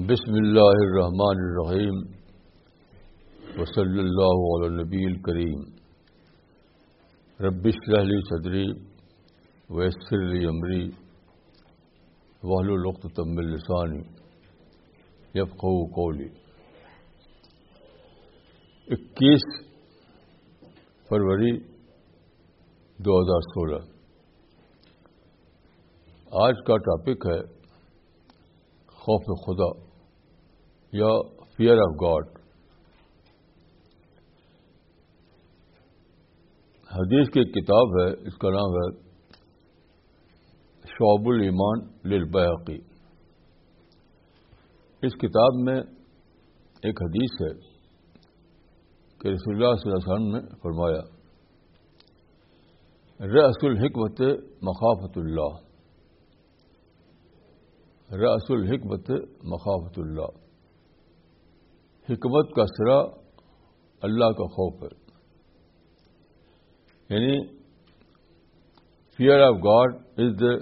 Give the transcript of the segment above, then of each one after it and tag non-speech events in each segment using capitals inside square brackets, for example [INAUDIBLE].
بسم اللہ الرحمن الرحیم وصلی اللہ علیہ نبی الکریم ربش لہلی صدری ویسر علی عمری وحل القت تم السانی قولی اکیس فروری دو ہزار سولہ آج کا ٹاپک ہے خوف خدا یا فیئر آف گاڈ حدیث کی ایک کتاب ہے اس کا نام ہے شعب المان للبحقی اس کتاب میں ایک حدیث ہے کہ رسول اللہ صلی اللہ علیہ وسلم نے فرمایا رس حکمت مخافت اللہ رأس الحکمت مخافت اللہ حکمت کا سرا اللہ کا خوف ہے یعنی fear of God is the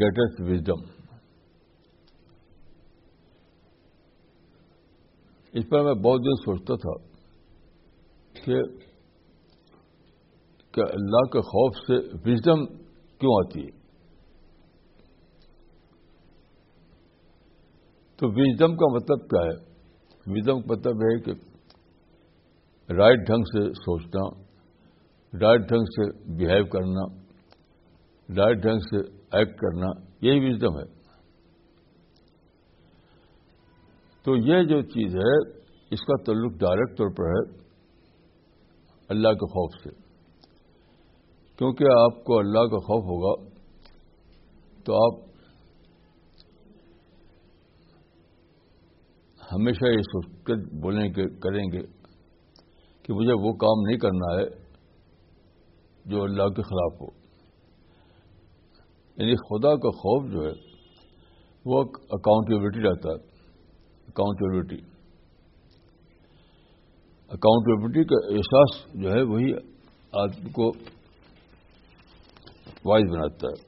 greatest wisdom اس پر میں بہت دن سوچتا تھا کہ اللہ کے خوف سے وزڈم کیوں آتی ہے تو ویزم کا مطلب کیا ہے ویزم کا مطلب ہے کہ رائٹ ڈھنگ سے سوچنا رائٹ ڈھنگ سے بہیو کرنا رائٹ ڈھنگ سے ایکٹ کرنا یہی وزڈم ہے تو یہ جو چیز ہے اس کا تعلق ڈائریکٹ طور پر ہے اللہ کے خوف سے کیونکہ آپ کو اللہ کا خوف ہوگا تو آپ ہمیشہ یہ سوچ کر بولیں گے کریں گے کہ مجھے وہ کام نہیں کرنا ہے جو اللہ کے خلاف ہو یعنی خدا کا خوف جو ہے وہ اکاؤنٹیبلٹی رہتا ہے اکاؤنٹیبلٹی اکاؤنٹیبلٹی کا احساس جو ہے وہی آدمی کو وائز بناتا ہے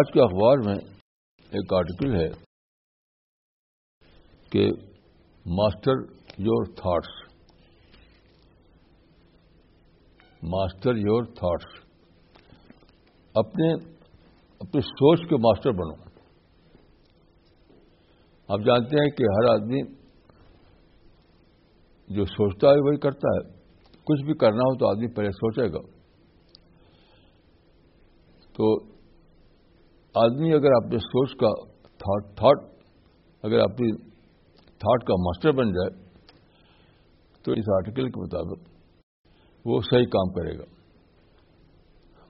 آج کے اخبار میں ایک آرٹیکل ہے کہ master your thoughts master your thoughts اپنے اپنی سوچ کے ماسٹر بنو آپ جانتے ہیں کہ ہر آدمی جو سوچتا ہے وہی کرتا ہے کچھ بھی کرنا ہو تو آدمی پہلے سوچے گا تو آدمی اگر اپنے سوچ کا تھاٹ اگر اپنی تھاٹ کا ماسٹر بن جائے تو اس آرٹیکل کے مطابق وہ صحیح کام کرے گا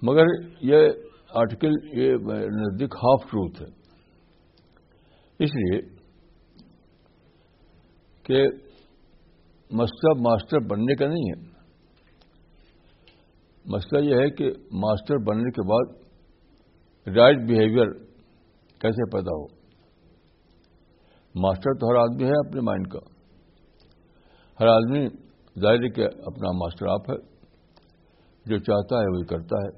مگر یہ آرٹیکل یہ نزدیک ہاف ٹروت ہے اس لیے کہ مسئلہ ماسٹر بننے کا نہیں ہے مسئلہ یہ ہے کہ ماسٹر بننے کے بعد رائٹ بہیویئر کیسے پیدا ہو ماسٹر تو ہر آدمی ہے اپنے مائنڈ کا ہر آدمی ظاہر کہ اپنا ماسٹر آپ ہے جو چاہتا ہے وہی کرتا ہے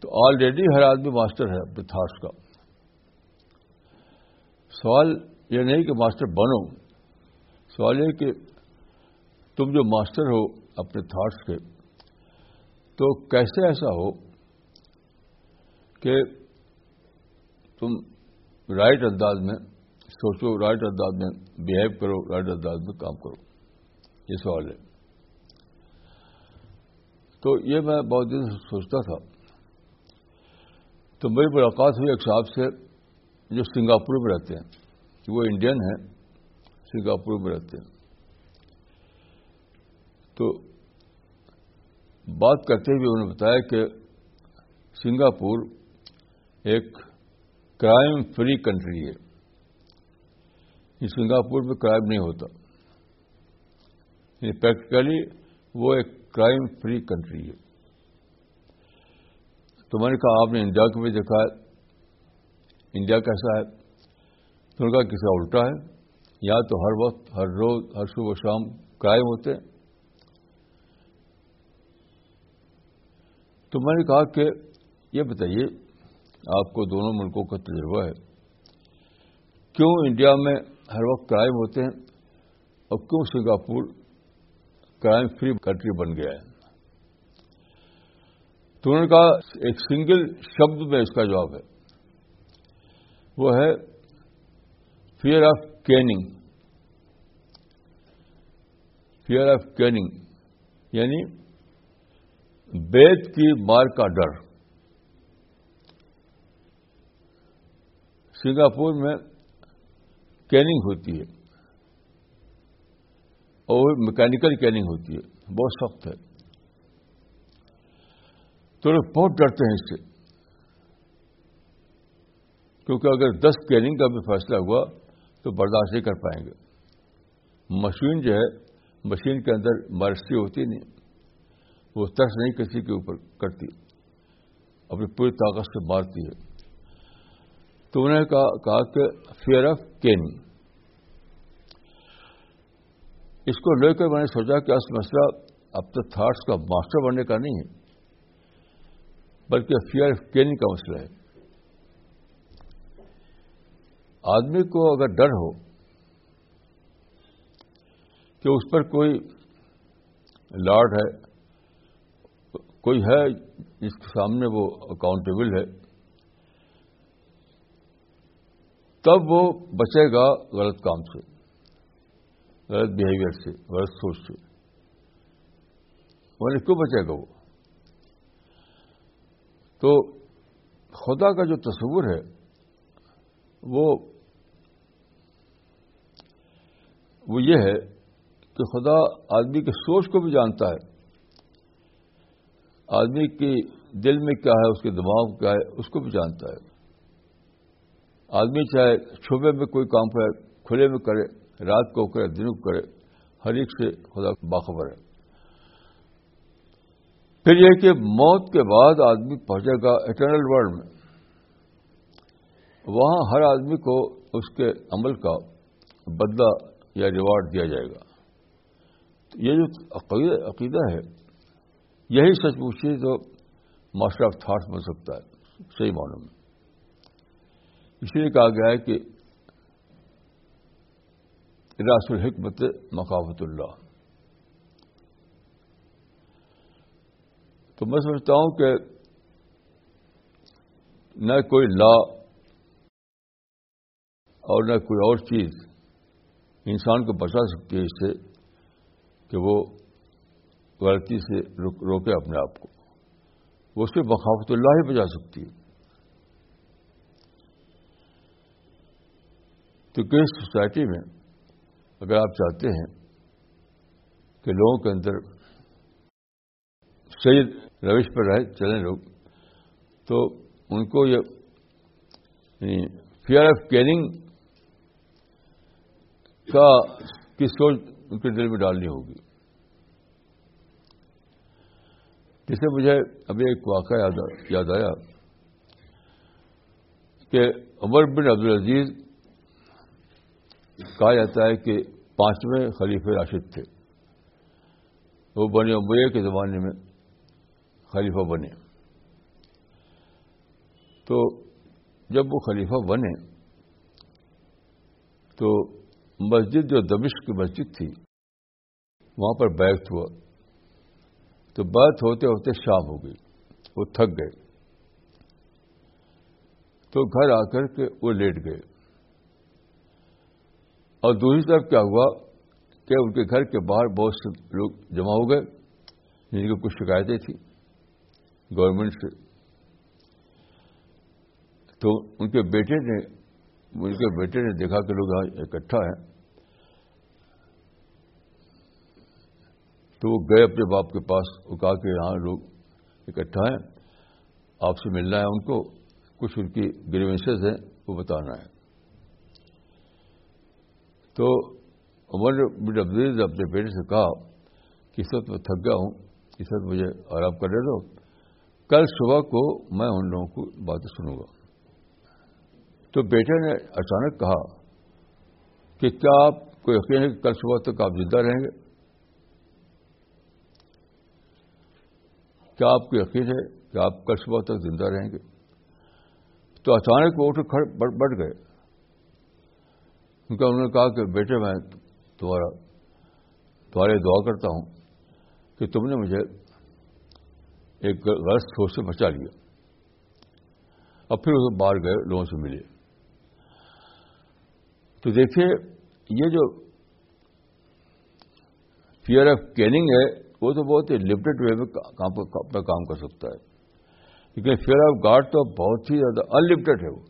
تو آلریڈی ہر آدمی ماسٹر ہے اپنے تھاٹس کا سوال یہ نہیں کہ ماسٹر بنو سوال یہ کہ تم جو ماسٹر ہو اپنے تھاٹس کے تو کیسے ایسا ہو کہ تم رائٹ انداز میں سوچو رائٹ انداز میں بہیو کرو رائٹ انداز میں کام کرو یہ سوال ہے تو یہ میں بہت دن سے سوچتا تھا تو میری ملاقات ہوئی ایک صاحب سے جو سنگاپور میں رہتے ہیں وہ انڈین ہیں سنگاپور میں رہتے ہیں تو بات کرتے ہوئے انہوں نے بتایا کہ سنگاپور ایک کرائم فری کنٹری ہے یہ سنگاپور میں کرائم نہیں ہوتا پریکٹیکلی وہ ایک کرائم فری کنٹری ہے تو میں نے کہا آپ نے انڈیا کو بھی دیکھا ہے انڈیا کیسا ہے تو درگا کسی الٹا ہے یا تو ہر وقت ہر روز ہر صبح شام کرائم ہوتے ہیں تو میں نے کہا کہ یہ بتائیے آپ کو دونوں ملکوں کا تجربہ ہے کیوں انڈیا میں ہر وقت کرائم ہوتے ہیں اور کیوں سنگاپور کرائم فری کنٹری بن گیا ہے تو انہوں نے کہا ایک سنگل شبد میں اس کا جواب ہے وہ ہے fear of caning fear of caning یعنی بیت کی مار کا ڈر سنگاپور میں کیننگ ہوتی ہے اور میکینکل کیننگ ہوتی ہے بہت سخت ہے تو لوگ بہت ڈرتے ہیں اس سے کیونکہ اگر دس کیننگ کا بھی فیصلہ ہوا تو برداشت نہیں کر پائیں گے مشین جو ہے مشین کے اندر مرسی ہوتی نہیں وہ ترس نہیں کسی کے اوپر کرتی اپنی پوری طاقت سے مارتی ہے تو انہوں نے کہا کہ فیئر آف کین اس کو لے کر میں نے سوچا کہ اس مسئلہ اب تو تھاٹس کا ماسٹر بننے کا نہیں ہے بلکہ فیئر آف کین کا مسئلہ ہے آدمی کو اگر ڈر ہو کہ اس پر کوئی لارڈ ہے کوئی ہے جس کے سامنے وہ اکاؤنٹیبل ہے تب وہ بچے گا غلط کام سے غلط بہیویئر سے غلط سوچ سے وہ کیوں بچے گا وہ تو خدا کا جو تصور ہے وہ یہ ہے کہ خدا آدمی کی سوچ کو بھی جانتا ہے آدمی کے دل میں کیا ہے اس کے دماغ کیا ہے اس کو بھی جانتا ہے آدمی چاہے چھپے میں کوئی کام کرے کھلے میں کرے رات کو کرے دن کو کرے ہر ایک سے خدا باخبر ہے پھر یہ کہ موت کے بعد آدمی پہنچے گا اٹرنل ورلڈ میں وہاں ہر آدمی کو اس کے عمل کا بدلہ یا ریوارڈ دیا جائے گا یہ جو عقیدہ ہے یہی سچ پوچھیے تو ماسٹر آف تھاٹ بن سکتا ہے صحیح معلوم میں اس لیے کہا گیا ہے کہ راس الحکمت مقافت اللہ تو میں سمجھتا ہوں کہ نہ کوئی لا اور نہ کوئی اور چیز انسان کو بچا سکتی ہے اس سے کہ وہ غلطی سے روکے اپنے آپ کو وہ صرف مخافت اللہ ہی بچا سکتی ہے تو اس سوسائٹی میں اگر آپ چاہتے ہیں کہ لوگوں کے اندر صحیح روش پر رہے چلیں لوگ تو ان کو یہ فیئر آف کیئرنگ کا کی سوچ ان کے دل میں ڈالنی ہوگی جسے مجھے ابھی ایک واقعہ یاد آیا کہ عمر بن عبد العزیز کہا جاتا ہے کہ پانچویں خلیفہ راشد تھے وہ بنے امبیہ کے زمانے میں خلیفہ بنے تو جب وہ خلیفہ بنے تو مسجد جو دمشق کی مسجد تھی وہاں پر بیت ہوا تو بیت ہوتے ہوتے شام ہو گئی وہ تھک گئے تو گھر آ کر کے وہ لیٹ گئے اور دوسری طرف کیا ہوا کہ ان کے گھر کے باہر بہت سے لوگ جمع ہو گئے جن کو کچھ شکایتیں تھیں گورنمنٹ سے تو ان کے بیٹے نے ان کے بیٹے نے دیکھا کہ لوگ اکٹھا ہیں تو وہ گئے اپنے باپ کے پاس وہ کہا کہ ہاں لوگ اکٹھا ہیں آپ سے ملنا ہے ان کو کچھ ان کی گریوینسز ہیں وہ بتانا ہے تو عمر امریک اپنے بیٹے سے کہا کہ اس وقت میں تھک گیا ہوں اس وقت مجھے آرام کرنے دو کل صبح کو میں ان لوگوں کو باتیں سنوں گا تو بیٹے نے اچانک کہا کہ کیا آپ کو یقین ہے کہ کل صبح تک آپ زندہ رہیں گے کیا آپ کو یقین ہے کہ آپ کل صبح تک زندہ رہیں گے تو اچانک وہ اٹھ بڑھ گئے کیونکہ انہوں نے کہا کہ بیٹے میں تمہارا تمہارے دعا کرتا ہوں کہ تم نے مجھے ایک غلط سوچ سے بچا لیا اور پھر اسے باہر گئے لوگوں سے ملے تو دیکھیے یہ جو فیئر آف کیلنگ ہے وہ تو بہت ہی لمٹڈ وے میں کام کر سکتا ہے لیکن فیئر آف گارڈ تو بہت ہی زیادہ انلمیٹڈ ہے وہ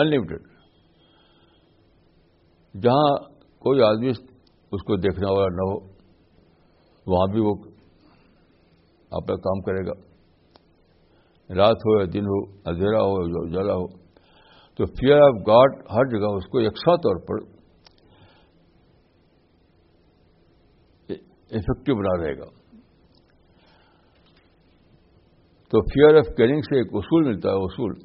انلمیٹڈ جہاں کوئی آدمی اس کو دیکھنا والا نہ ہو وہاں بھی وہ اپنا کام کرے گا رات ہو یا دن ہو اندھیرا ہو یا اجالا ہو تو فیئر آف گاڈ ہر جگہ اس کو یکساں طور پر افیکٹو بنا رہے گا تو فیئر آف کیئرنگ سے ایک اصول ملتا ہے اصول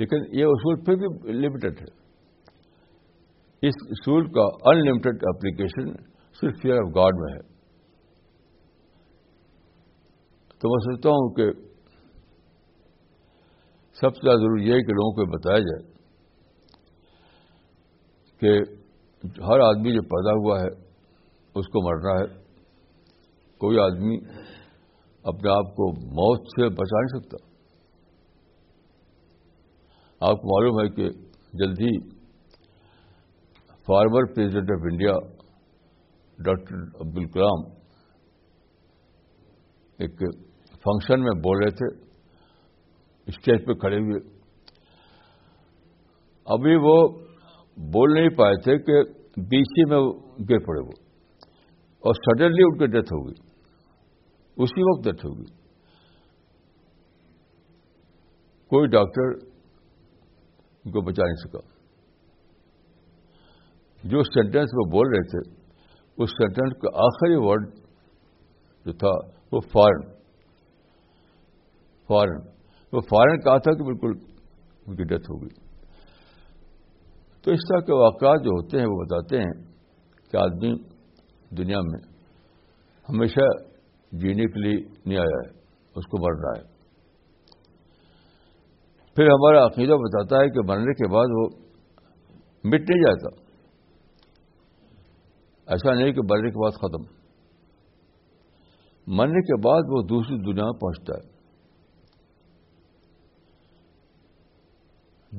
لیکن یہ اصول پھر بھی لمیٹڈ ہے اس اصول کا انلمیٹڈ اپلیکیشن صرف فیئر آف گاڈ میں ہے تو میں سوچتا ہوں کہ سب سے زیادہ ضروری یہ ہے کہ لوگوں کو بتایا جائے کہ ہر آدمی جو پیدا ہوا ہے اس کو مرنا ہے کوئی آدمی اپنے آپ کو موت سے بچا نہیں سکتا آپ کو معلوم ہے کہ جلدی former president of India doctor Abdul Kalam ایک فنکشن میں بول رہے تھے اسٹیج پہ کھڑے ہوئے ابھی وہ بول نہیں پائے تھے کہ بی سی میں گر پڑے وہ اور سڈنلی ان کی ڈیتھ ہوگی اسی وقت ڈیتھ ہوگی کوئی ڈاکٹر ان کو بچا نہیں سکا جو سینٹینس وہ بول رہے تھے اس سینٹینس کا آخری ورڈ جو تھا وہ فارن فارن وہ فارن کہا تھا کہ بالکل ان کی ڈیتھ ہو گئی تو اس طرح کے واقعات جو ہوتے ہیں وہ بتاتے ہیں کہ آدمی دنیا میں ہمیشہ جینے کے لیے نہیں آیا ہے اس کو مر رہا ہے پھر ہمارا عقیدہ بتاتا ہے کہ مرنے کے بعد وہ مٹ نہیں جاتا ایسا نہیں کہ مرنے کے بعد ختم مرنے کے بعد وہ دوسری دنیا پہنچتا ہے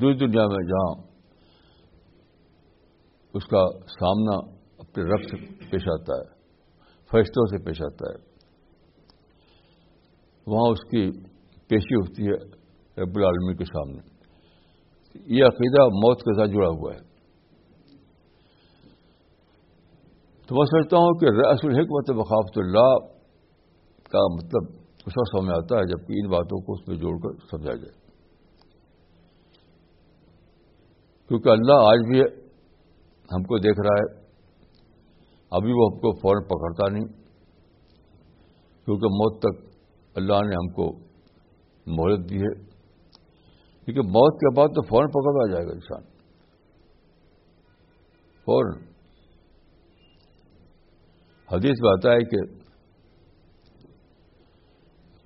دوسری دنیا میں جہاں اس کا سامنا اپنے رب سے پیش آتا ہے فرشتوں سے پیش آتا ہے وہاں اس کی پیشی ہوتی ہے رب العالمین کے سامنے یہ عقیدہ موت کے ساتھ جڑا ہوا ہے تو میں سمجھتا ہوں کہ رس الحکمت بخافت اللہ کا مطلب اس وقت سمجھ آتا ہے جبکہ ان باتوں کو اس میں جوڑ کر سمجھا جائے کیونکہ اللہ آج بھی ہم کو دیکھ رہا ہے ابھی وہ ہم کو فوراً پکڑتا نہیں کیونکہ موت تک اللہ نے ہم کو مہرت دی ہے کیونکہ موت کے بعد تو فوراً پکڑا جائے گا انسان فوراً حدیث آتا ہے کہ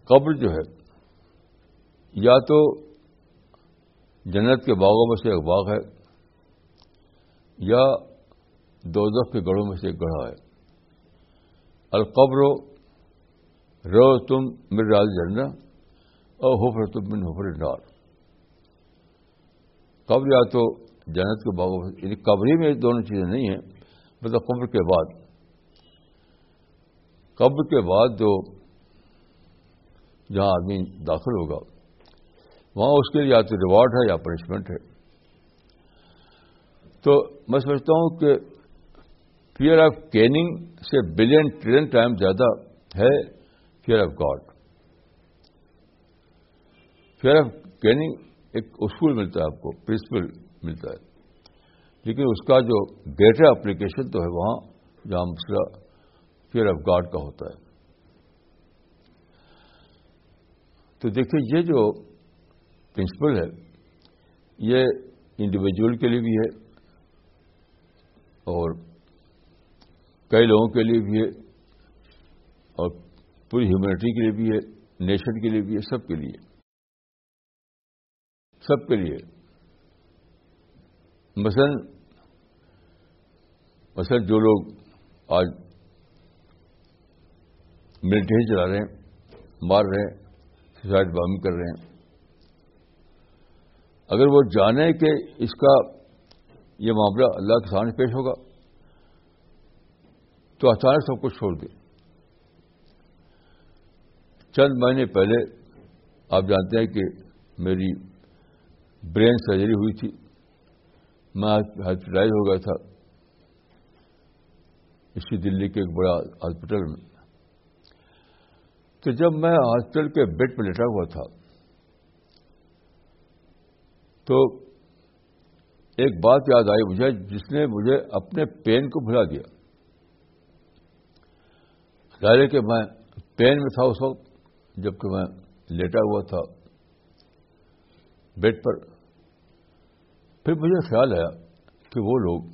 قبر جو ہے یا تو جنت کے باغوں میں سے ایک باغ ہے یا دو کے گڑھوں میں سے ایک گڑھا ہے القبر رو تم مر راج جرنا ہوفر تم من ہوفر نار قبر یا تو جنت کے باغوں میں یعنی قبری میں دونوں چیزیں نہیں ہیں مطلب قبر کے بعد قبر کے بعد جو جہاں آدمی داخل ہوگا وہاں اس کے لیے یا تو ریوارڈ ہے یا پنشمنٹ ہے تو میں سمجھتا ہوں کہ فیئر آف کیننگ سے بلین ٹریلین ٹائم زیادہ ہے fear of God fear of caning ایک اسکول ملتا ہے آپ کو پرنسپل ملتا ہے لیکن اس کا جو گریٹر اپلیکیشن تو ہے وہاں جہاں مسئلہ فیئر آف گاڈ کا ہوتا ہے تو دیکھیں یہ جو پرنسپل ہے یہ انڈیویجل کے لیے بھی ہے اور کئی لوگوں کے لیے بھی ہے اور پوری ہیومینٹی کے لیے بھی ہے نیشن کے لیے بھی ہے سب کے لیے سب کے لیے مثلا مثلا جو لوگ آج ملٹری چلا رہے ہیں مار رہے ہیں سوسائڈ بم کر رہے ہیں اگر وہ جانے کہ اس کا یہ معاملہ اللہ کے سامنے پیش ہوگا تو اچانک سب کچھ چھوڑ دے چند مہینے پہلے آپ جانتے ہیں کہ میری برین سرجری ہوئی تھی میں ہاسپٹلائز ہو گیا تھا اسی دلی کے ایک بڑا ہاسپٹل میں تو جب میں ہاسپٹل کے بیڈ پہ لیٹا ہوا تھا تو ایک بات یاد آئی مجھے جس نے مجھے اپنے پین کو بھلا دیا ظاہر کہ میں پین میں تھا اس وقت جبکہ میں لیٹا ہوا تھا بیڈ پر پھر مجھے خیال آیا کہ وہ لوگ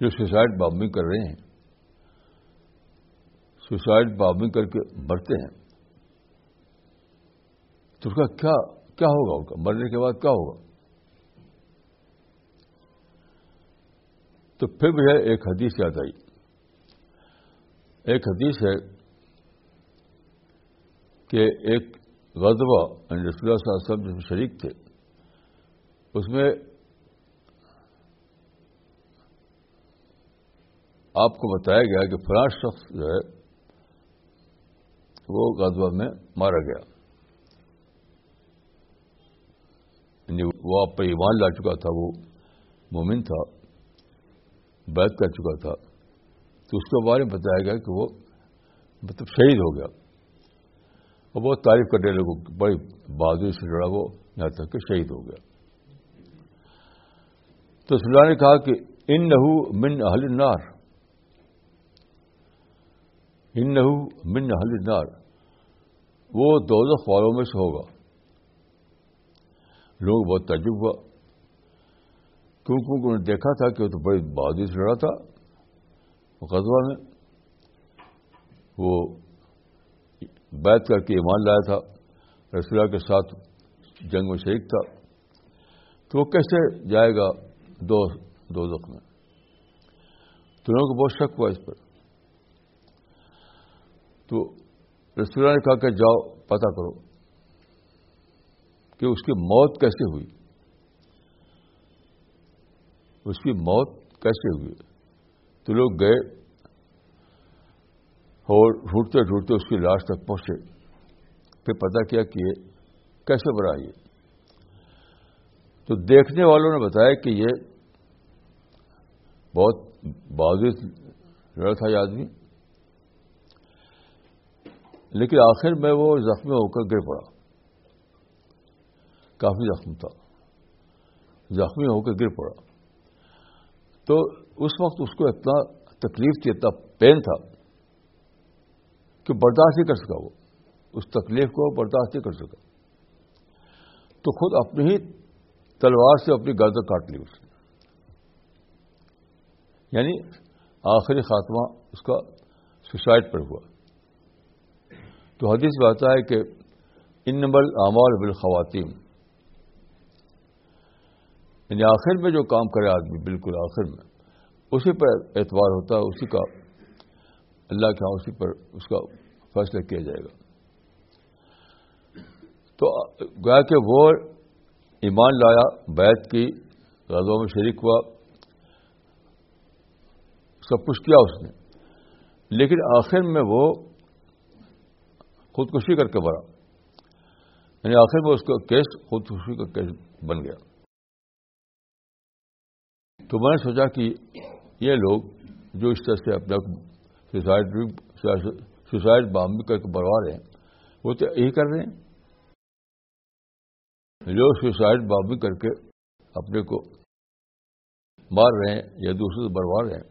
جو سوسائڈ بامبنگ کر رہے ہیں سوسائڈ بابنگ کر کے مرتے ہیں تو اس کا کیا کیا ہوگا ان کا مرنے کے بعد کیا ہوگا تو پھر بھی ہے ایک حدیث یاد آئی ایک حدیث ہے کہ ایک غزبہ رسول اللہ صاحب جس میں شریک تھے اس میں آپ کو بتایا گیا کہ فلاں شخص جو ہے وہ غزوہ میں مارا گیا یعنی وہ آپ پہ ایمان لا چکا تھا وہ مومن تھا بیت کر چکا تھا تو اس کے بارے میں بتایا گیا کہ وہ مطلب شہید ہو گیا اور بہت تعریف کرنے کی بڑی بہادری سے جڑا وہ یہاں تک کہ شہید ہو گیا تو سر نے کہا کہ ان نہ من حل نار ان نہ من حل نار وہ دو والوں میں سے ہوگا لوگ بہت تعجب ہوا کیونکہ انہوں نے دیکھا تھا کہ وہ تو بڑی بہادری سے لڑا تھا مقدمہ نے وہ بیت کر کے ایمان لایا تھا رسولہ کے ساتھ جنگ میں شریک تھا تو وہ کیسے جائے گا دو دو زخ میں تو لوگوں کو بہت شک ہوا اس پر تو اللہ نے کہا کہ جاؤ پتا کرو کہ اس کی موت کیسے ہوئی اس کی موت کیسے ہوئی تو لوگ گئے اور ڈھونڈتے ڈھونڈتے اس کی لاش تک پہنچے پھر پتا کیا کہ یہ کیسے بڑا یہ تو دیکھنے والوں نے بتایا کہ یہ بہت بہادر لڑا تھا یہ آدمی لیکن آخر میں وہ زخمی ہو کر گر پڑا کافی زخم تھا زخمی ہو کر گر پڑا تو اس وقت اس کو اتنا تکلیف تھی اتنا پین تھا کہ برداشت نہیں کر سکا وہ اس تکلیف کو برداشت نہیں کر سکا تو خود اپنی ہی تلوار سے اپنی گردن کاٹ لی اس نے یعنی آخری خاتمہ اس کا سوسائڈ پر ہوا تو حدیث آتا ہے کہ ان نمبر اعمال بال خواتین یعنی آخر میں جو کام کرے آدمی بالکل آخر میں اسی پر اعتبار ہوتا ہے اسی کا اللہ کے ہاں اسی پر اس کا فیصلہ کیا جائے گا تو گویا کہ وہ ایمان لایا بیت کی راز میں شریک ہوا سب کچھ کیا اس نے لیکن آخر میں وہ خودکشی کر کے بھرا یعنی آخر میں اس کا کیس خودکشی کا کیس بن گیا تو میں نے سوچا کہ یہ لوگ جو اس طرح سے اپنا سوسائڈ سوسائڈ بھی بام کر کے بڑھوا رہے ہیں وہ تو یہی کر رہے ہیں جو سوسائڈ بام بھی کر کے اپنے کو مار رہے ہیں یا دوسرے سے بڑھوا رہے ہیں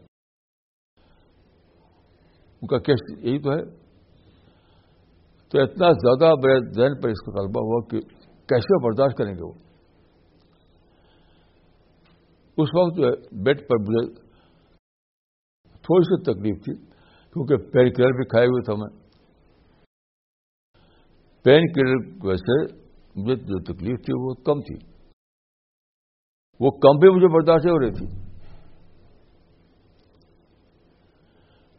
ان کا کیس یہی تو ہے تو اتنا زیادہ میرے ذہن پر اس کا غلبہ ہوا کہ کیسے برداشت کریں گے وہ اس وقت جو ہے بیڈ پر مجھے تھوڑی سی تکلیف تھی کیونکہ پین کلر بھی کھائے ہوئے تھا میں پین کلر وجہ سے مجھے جو تکلیف تھی وہ کم تھی وہ کم بھی مجھے برداشت ہو رہی تھی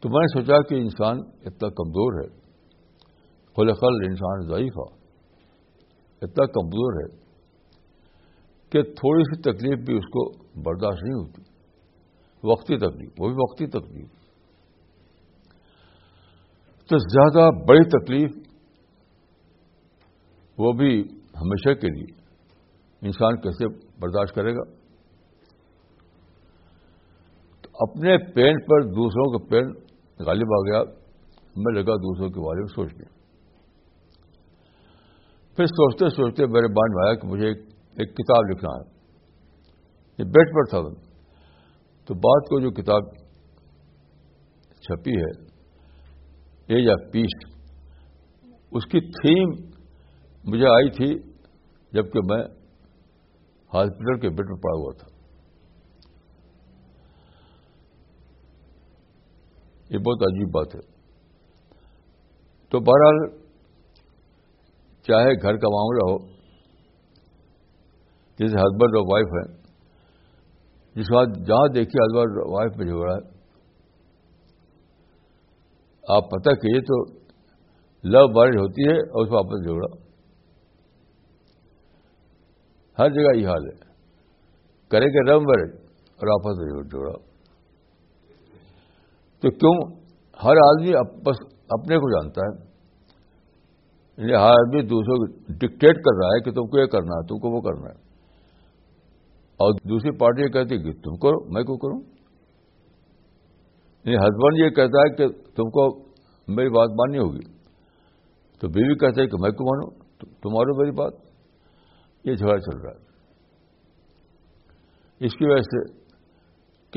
تو میں نے سوچا کہ انسان اتنا کمزور ہے خلقل خل انسان ہو اتنا کمزور ہے کہ تھوڑی سی تکلیف بھی اس کو برداشت نہیں ہوتی وقتی تکلیف وہ بھی وقتی تکلیف تو زیادہ بڑی تکلیف وہ بھی ہمیشہ کے لیے انسان کیسے برداشت کرے گا اپنے پین پر دوسروں کا پین غالب آ گیا میں لگا دوسروں کے بارے میں سوچنے پھر سوچتے سوچتے میرے بانڈ آیا کہ مجھے ایک ایک کتاب لکھنا ہے یہ بیٹ پر تھا تو بعد کو جو کتاب چھپی ہے ایج آف پیس اس کی تھیم مجھے آئی تھی جبکہ میں ہاسپٹل کے بیڈ پر پڑا ہوا تھا یہ بہت عجیب بات ہے تو بہرحال چاہے گھر کا معاملہ ہو جیسے ہسبینڈ اور وائف ہے جس بعد جہاں دیکھیے ہسبینڈ وائف میں جھگڑا ہے آپ پتہ کیجیے تو لو میرج ہوتی ہے اور اس کو آپس جھگڑا ہر جگہ یہ حال ہے کریں گے لو میرج اور آپس میں جھگڑا تو کیوں ہر آدمی اپنے کو جانتا ہے یعنی ہر آدمی دوسروں کو ڈکٹیٹ کر رہا ہے کہ تم کو یہ کرنا ہے تم کو وہ کرنا ہے اور دوسری پارٹی یہ کہتی ہے کہ تم کرو میں کو کروں یعنی ہسبینڈ یہ کہتا ہے کہ تم کو میری بات ماننی ہوگی تو بیوی کہتے ہے کہ میں کو مانو تمہارو میری بات یہ جھگڑا چل رہا ہے اس کی وجہ سے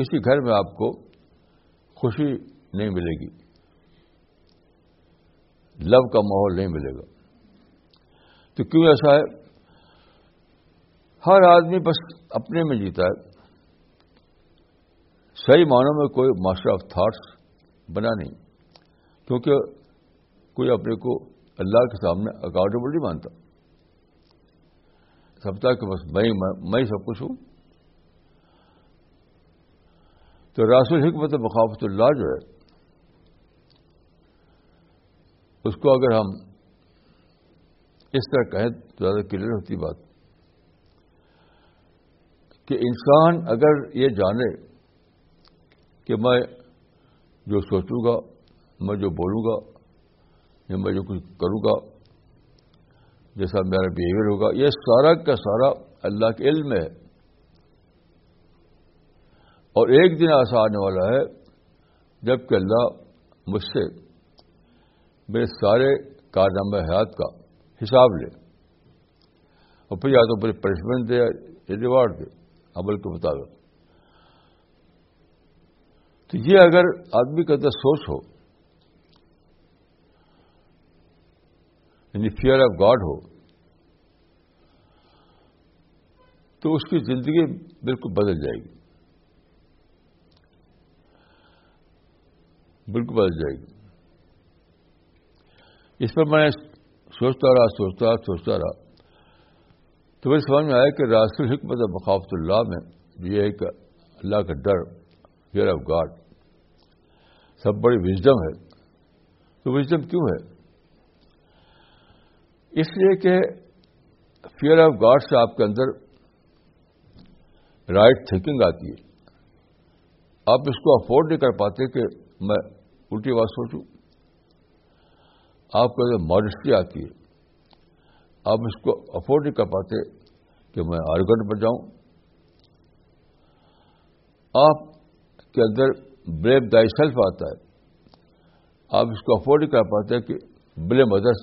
کسی گھر میں آپ کو خوشی نہیں ملے گی لو کا ماحول نہیں ملے گا تو کیوں ایسا ہے ہر آدمی بس اپنے میں جیتا ہے صحیح معنوں میں کوئی ماسٹر آف تھاٹس بنا نہیں کیونکہ کوئی اپنے کو اللہ کے سامنے اکاؤنٹیبل نہیں مانتا سب تک بس میں میں سب کچھ ہوں تو راسل حکمت مخافت اللہ جو ہے اس کو اگر ہم اس طرح کہیں تو زیادہ کلیئر ہوتی بات کہ انسان اگر یہ جانے کہ میں جو سوچوں گا میں جو بولوں گا یا میں جو کچھ کروں گا جیسا میرا بہیویئر ہوگا یہ سارا کا سارا اللہ کے علم میں ہے اور ایک دن ایسا آنے والا ہے جبکہ اللہ مجھ سے میرے سارے کارنامہ حیات کا حساب لے اور پھر یا تو پھر پنشمنٹ دے یا ریوارڈ دے عمل ہاں، کے مطابق تو یہ اگر آدمی کے اندر سوچ ہو یعنی فیئر آف گاڈ ہو تو اس کی زندگی بالکل بدل جائے گی بالکل بدل جائے گی اس پر میں نے سوچتا رہا سوچتا رہا سوچتا رہا تو میرے سمجھ میں آیا کہ راس الحکمت مخافت اللہ میں یہ ایک اللہ کا ڈر فیئر آف گاڈ سب بڑی وزڈم ہے تو وزڈم کیوں ہے اس لیے کہ فیئر آف گاڈ سے آپ کے اندر رائٹ تھنکنگ آتی ہے آپ اس کو افورڈ نہیں کر پاتے کہ میں الٹی بات سوچوں آپ کو اگر ماڈسٹی آتی ہے آپ اس کو افورڈ نہیں کر پاتے کہ میں آرگن پر جاؤں آپ کے اندر بلیم دائی سیلف آتا ہے آپ اس کو افورڈ نہیں کر پاتے کہ بلیم ادرس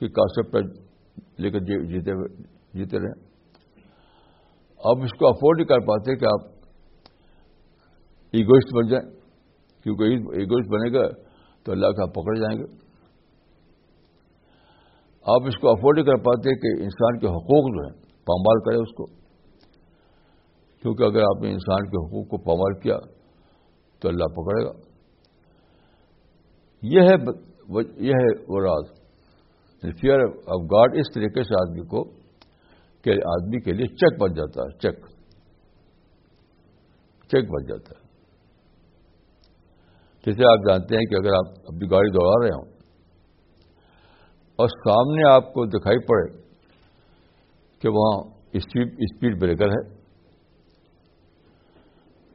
کے پر لے کر جی- جیتے جیتے رہیں آپ اس کو افورڈ نہیں کر پاتے کہ آپ ایگوئسٹ بن جائیں کیونکہ ایگوئسٹ بنے گا تو اللہ کا ہاں پکڑ جائیں گے آپ اس کو افورڈ نہیں کر پاتے کہ انسان کے حقوق جو ہیں پامال کرے اس کو کیونکہ اگر آپ نے انسان کے حقوق کو پامال کیا تو اللہ پکڑے گا یہ ہے یہ ہے وہ راز فیئر آف گاڈ اس طریقے سے آدمی کو کہ آدمی کے لیے چیک بن جاتا ہے چیک چیک بن جاتا ہے جیسے آپ جانتے ہیں کہ اگر آپ اپنی گاڑی دوڑا رہے ہوں اور سامنے آپ کو دکھائی پڑے کہ وہاں اسپیڈ بریکر ہے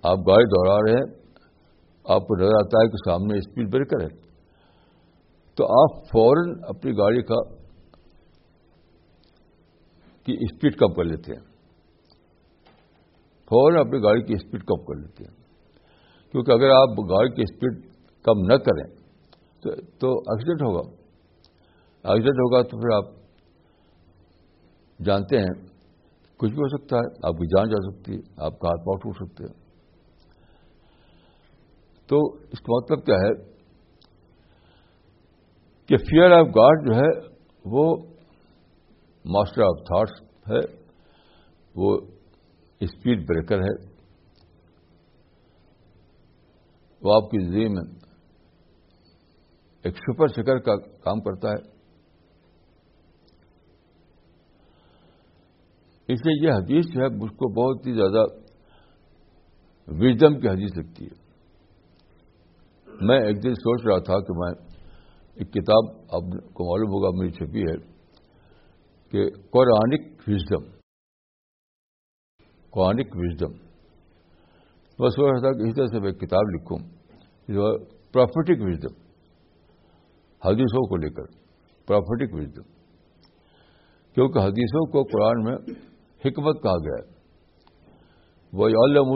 آپ گاڑی دوڑا رہے ہیں آپ کو نظر آتا ہے کہ سامنے اسپیڈ بریکر ہے تو آپ فوراً اپنی گاڑی کا کی اسپیڈ کم کر لیتے ہیں فوراً اپنی گاڑی کی اسپیڈ کم کر لیتے ہیں کیونکہ اگر آپ گاڑی کی اسپیڈ کم نہ کریں تو ایکسیڈنٹ ہوگا ایکسیڈنٹ ہوگا تو پھر آپ جانتے ہیں کچھ بھی ہو سکتا ہے آپ کی جان جا سکتی ہے آپ کا ہاتھ پاؤ ٹوٹ سکتے ہیں تو اس کا مطلب کیا ہے کہ فیئر آف گاڈ جو ہے وہ ماسٹر آف تھاٹس ہے وہ اسپیڈ بریکر ہے وہ آپ کی زندگی میں ایک سپر شکر کا کام کرتا ہے اس لیے یہ حدیث جو ہے مجھ کو بہت ہی زیادہ وزڈم کی حدیث لگتی ہے میں ایک دن سوچ رہا تھا کہ میں ایک کتاب آپ کو معلوم ہوگا میری چھپی ہے کہ قرآنک وزڈم قرآنک وزڈم میں سوچ رہا تھا کہ اس طرح سے میں کتاب لکھوں پرافٹک وزڈم حدیثوں کو لے کر پرافٹک وزڈم کیونکہ حدیثوں کو قرآن میں حکمت کہا گیا وہ علم و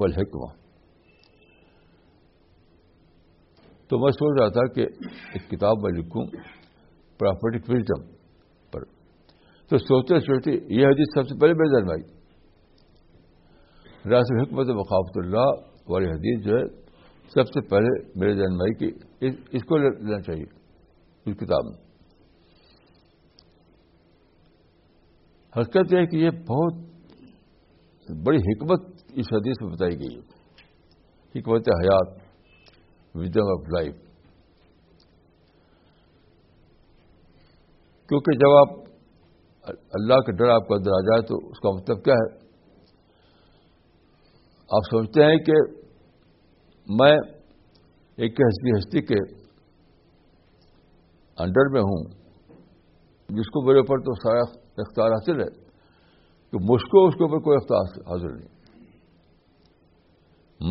والحکمہ تو میں سوچ رہا تھا کہ ایک کتاب میں لکھوں پراپرٹی وزڈم پر تو سوچتے سوچتے یہ حدیث سب سے پہلے میرے میں آئی راس حکمت مخافت اللہ والی حدیث جو ہے سب سے پہلے میرے ذہن آئی کہ اس کو لینا چاہیے اس کتاب میں حقیقت یہ ہے کہ یہ بہت بڑی حکمت اس حدیث میں بتائی گئی ہے حکمت حیات وزڈم آف لائف کیونکہ جب آپ اللہ کا ڈر آپ کا اندر آ جائے تو اس کا مطلب کیا ہے آپ سمجھتے ہیں کہ میں ایک ہستی ہستی کے انڈر میں ہوں جس کو میرے اوپر تو سارا اختیار حاصل ہے تو مجھ کو اس کے اوپر کوئی اختیار حاضر نہیں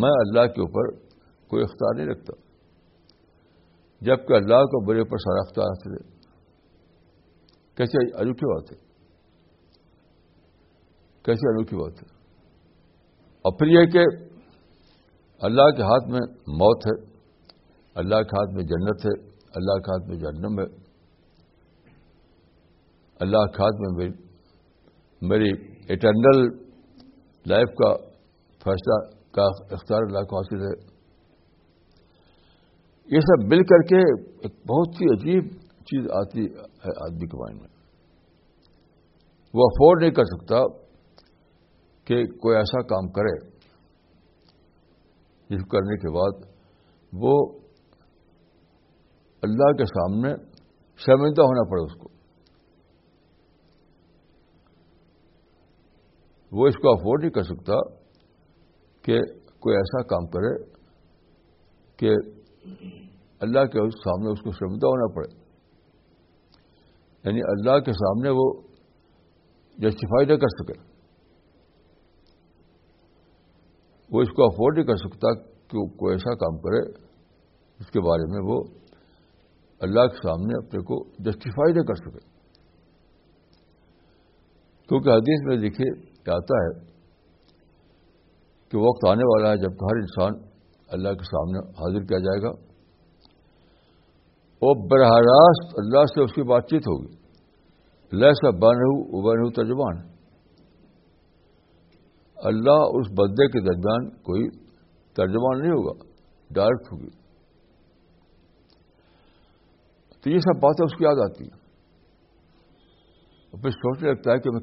میں اللہ کے اوپر کوئی اختیار نہیں رکھتا جبکہ اللہ کو برے اوپر سارا اختیار حاصل ہے کیسے انوکھی بات ہے کیسے انوکھی بات ہے اور پھر یہ کہ اللہ کے ہاتھ میں موت ہے اللہ کے ہاتھ میں جنت ہے اللہ کے ہاتھ میں جہنم ہے اللہ ہاتھ میں میری اٹرنل لائف کا فیصلہ کا اختیار اللہ کو حاصل ہے یہ سب مل کر کے ایک بہت ہی عجیب چیز آتی ہے آدمی کے مائنڈ میں وہ افورڈ نہیں کر سکتا کہ کوئی ایسا کام کرے جس کرنے کے بعد وہ اللہ کے سامنے شرمندہ ہونا پڑے اس کو وہ اس کو افورڈ نہیں کر سکتا کہ کوئی ایسا کام کرے کہ اللہ کے سامنے اس کو شرمندہ ہونا پڑے یعنی اللہ کے سامنے وہ جسٹیفائی نہ کر سکے وہ اس کو افورڈ نہیں کر سکتا کہ وہ کوئی ایسا کام کرے اس کے بارے میں وہ اللہ کے سامنے اپنے کو جسٹیفائی نہ کر سکے کیونکہ حدیث میں دیکھیے کہ وقت آنے والا ہے جب ہر انسان اللہ کے سامنے حاضر کیا جائے گا وہ براہ راست اللہ سے اس کی بات چیت ہوگی لہسا بن وہ ابن ہوں ترجمان اللہ اس بدے کے درمیان کوئی ترجمان نہیں ہوگا ڈائریکٹ ہوگی تو یہ سب باتیں اس کی یاد آتی ہیں پھر سوچنے لگتا ہے کہ میں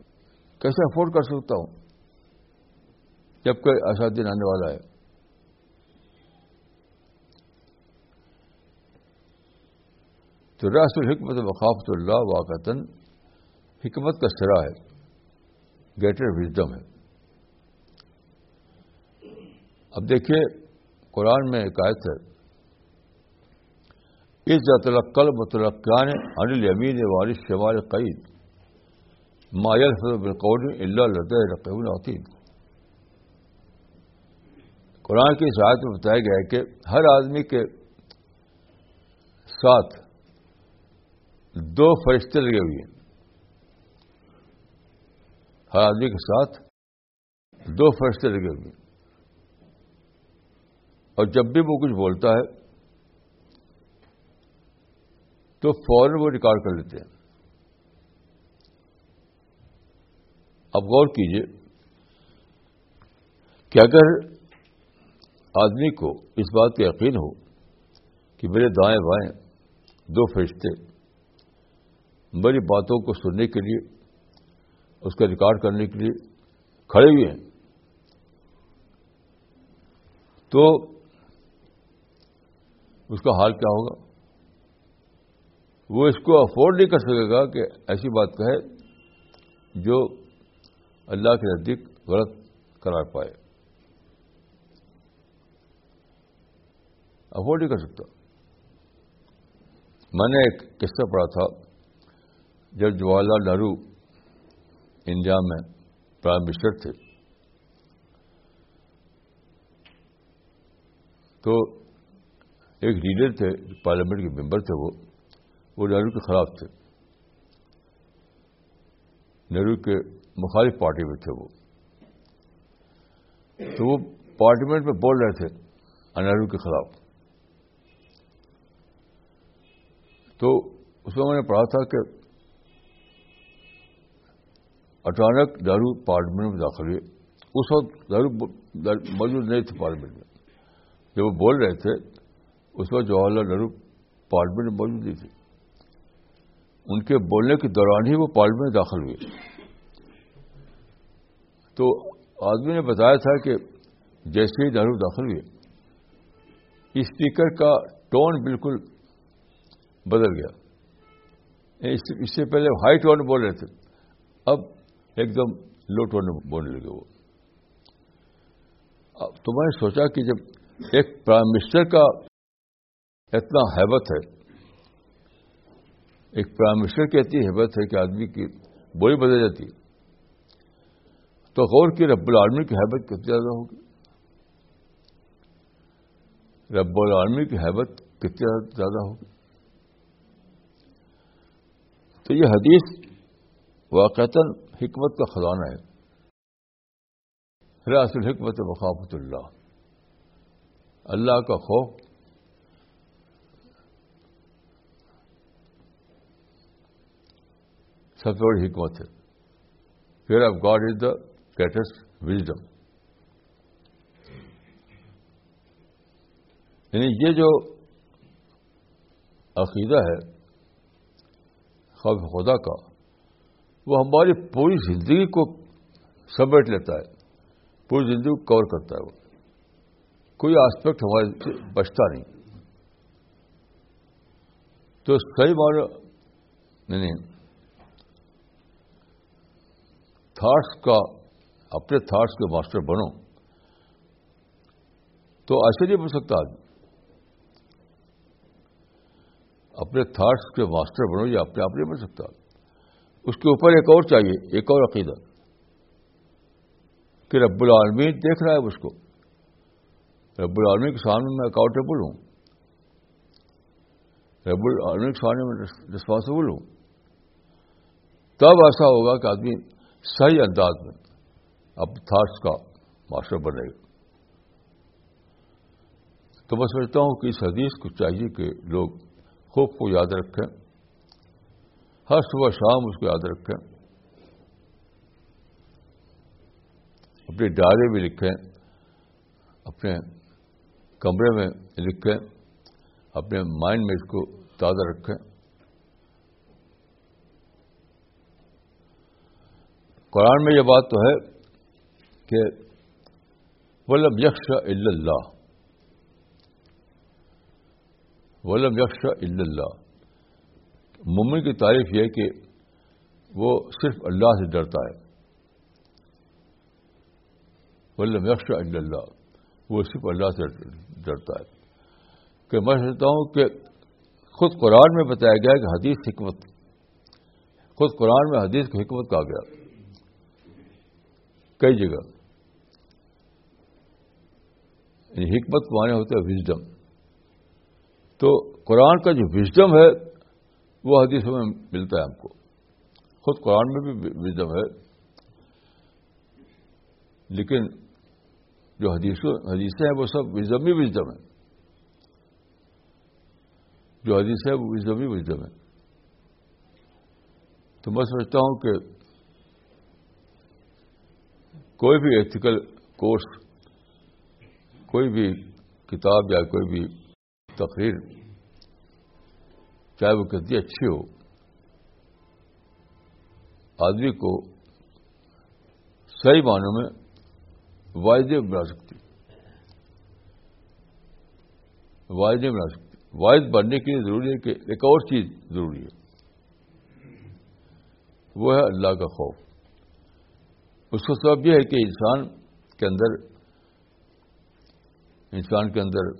کیسے افورڈ کر سکتا ہوں جب کوئی دن آنے والا ہے تو راس الحکمت وقافت اللہ واقع حکمت کا سرا ہے گریٹر وزڈم ہے اب دیکھیے قرآن میں ایک آیت ہے اس جاتل قلب تلقان کیا نل امید شمال قید مایا اللہ رقیب رقتی قرآن کی ساتھ میں بتایا گیا ہے کہ ہر آدمی کے ساتھ دو فرشتے لگے ہوئے ہیں ہر آدمی کے ساتھ دو فرشتے لگے ہوئے ہیں اور جب بھی وہ کچھ بولتا ہے تو فوراً وہ ریکارڈ کر لیتے ہیں اب غور کیجئے کہ اگر آدمی کو اس بات کا یقین ہو کہ میرے دائیں بائیں دو فرشتے میری باتوں کو سننے کے لیے اس کا ریکارڈ کرنے کے لیے کھڑے ہوئے ہیں تو اس کا حال کیا ہوگا وہ اس کو افورڈ نہیں کر سکے گا کہ ایسی بات کہے جو اللہ کے نزدیک غلط قرار پائے افورڈ نہیں کر سکتا میں نے ایک قصہ پڑھا تھا جب جواہر لال نہرو انڈیا میں پرائم منسٹر تھے تو ایک لیڈر تھے پارلیمنٹ کے ممبر تھے وہ وہ نہرو کے خلاف تھے نہرو کے مخالف پارٹی میں تھے وہ تو وہ پارلیمنٹ میں بول رہے تھے انہرو کے خلاف تو اس میں میں نے پڑھا تھا کہ اچانک دارو پارلیمنٹ میں داخل ہوئے اس وقت دارو موجود نہیں تھے پارلیمنٹ میں جب وہ بول رہے تھے اس وقت جواہر لال نہرو پارلیمنٹ میں موجود نہیں تھی ان کے بولنے کے دوران ہی وہ پارلیمنٹ داخل ہوئے تو آدمی نے بتایا تھا کہ جیسے ہی دارو داخل ہوئے اسپیکر کا ٹون بالکل بدل گیا یعنی اس سے پہلے ہائی ٹون بول رہے تھے اب ایک دم لو ٹون بولنے لگے وہ تو میں نے سوچا کہ جب ایک پرائم منسٹر کا اتنا ہیبت ہے ایک پرائم منسٹر کی اتنی ہیبت ہے کہ آدمی کی بولی بدل جاتی ہے تو غور کی رب العالمی کی حیبت کتنی زیادہ ہوگی رب العالمین کی حیبت کتنی زیادہ ہوگی تو یہ حدیث واقع حکمت کا خزانہ ہے راس الحکمت وقافت اللہ اللہ کا خوف سب سے بڑی حکمت ہے پھر of God is the wisdom یعنی یہ جو عقیدہ ہے خوف خدا کا وہ ہماری پوری زندگی کو سمیٹ لیتا ہے پوری زندگی کو کور کرتا ہے وہ کوئی آسپیکٹ ہمارے بچتا نہیں تو صحیح بار تھاٹس کا اپنے تھاٹس کے ماسٹر بنو تو ایسے نہیں بن سکتا آدمی اپنے تھاٹس کے ماسٹر بنو یا اپنے آپ نہیں بن سکتا اس کے اوپر ایک اور چاہیے ایک اور عقیدہ کہ رب العالمین دیکھ رہا ہے اس کو رب العالمین کے سامنے میں اکاؤنٹیبل ہوں رب العالمین کے سامنے میں رسپانسبل ہوں تب ایسا ہوگا کہ آدمی صحیح انداز میں تھاٹس کا ماسٹر بنے گا تو میں سمجھتا ہوں کہ اس حدیث کو چاہیے کہ لوگ خوب کو یاد رکھیں ہر صبح شام اس کو یاد رکھیں اپنے ڈائرے میں لکھیں اپنے کمرے میں لکھیں اپنے مائنڈ میں اس کو تازہ رکھیں قرآن میں یہ بات تو ہے کہ ولم یکش اللہ ولم یکش اللہ ممن کی تعریف یہ ہے کہ وہ صرف اللہ سے ڈرتا ہے ولم یکش اللہ وہ صرف اللہ سے ڈرتا ہے کہ میں سمجھتا ہوں کہ خود قرآن میں بتایا گیا کہ حدیث حکمت خود قرآن میں حدیث کو حکمت کہا گیا کئی جگہ یعنی حکمت مانے ہوتا ہے وزڈم تو قرآن کا جو وزڈم ہے وہ حدیثوں میں ملتا ہے ہم کو خود قرآن میں بھی وزڈم ہے لیکن جو حدیثوں حدیثیں ہیں وہ سب ہی وزڈم ہے جو حدیث ہے وہ ہی وزڈم ہے تو میں سمجھتا ہوں کہ کوئی بھی ایتھیکل کورس کوئی بھی کتاب یا کوئی بھی تقریر چاہے وہ کتنی اچھی ہو آدمی کو صحیح معنوں میں وائدے بنا سکتی وائدے بنا سکتی واعد بننے کے لیے ضروری ہے کہ ایک اور چیز ضروری ہے وہ ہے اللہ کا خوف اس کا سبب یہ ہے کہ انسان کے اندر انسان کے اندر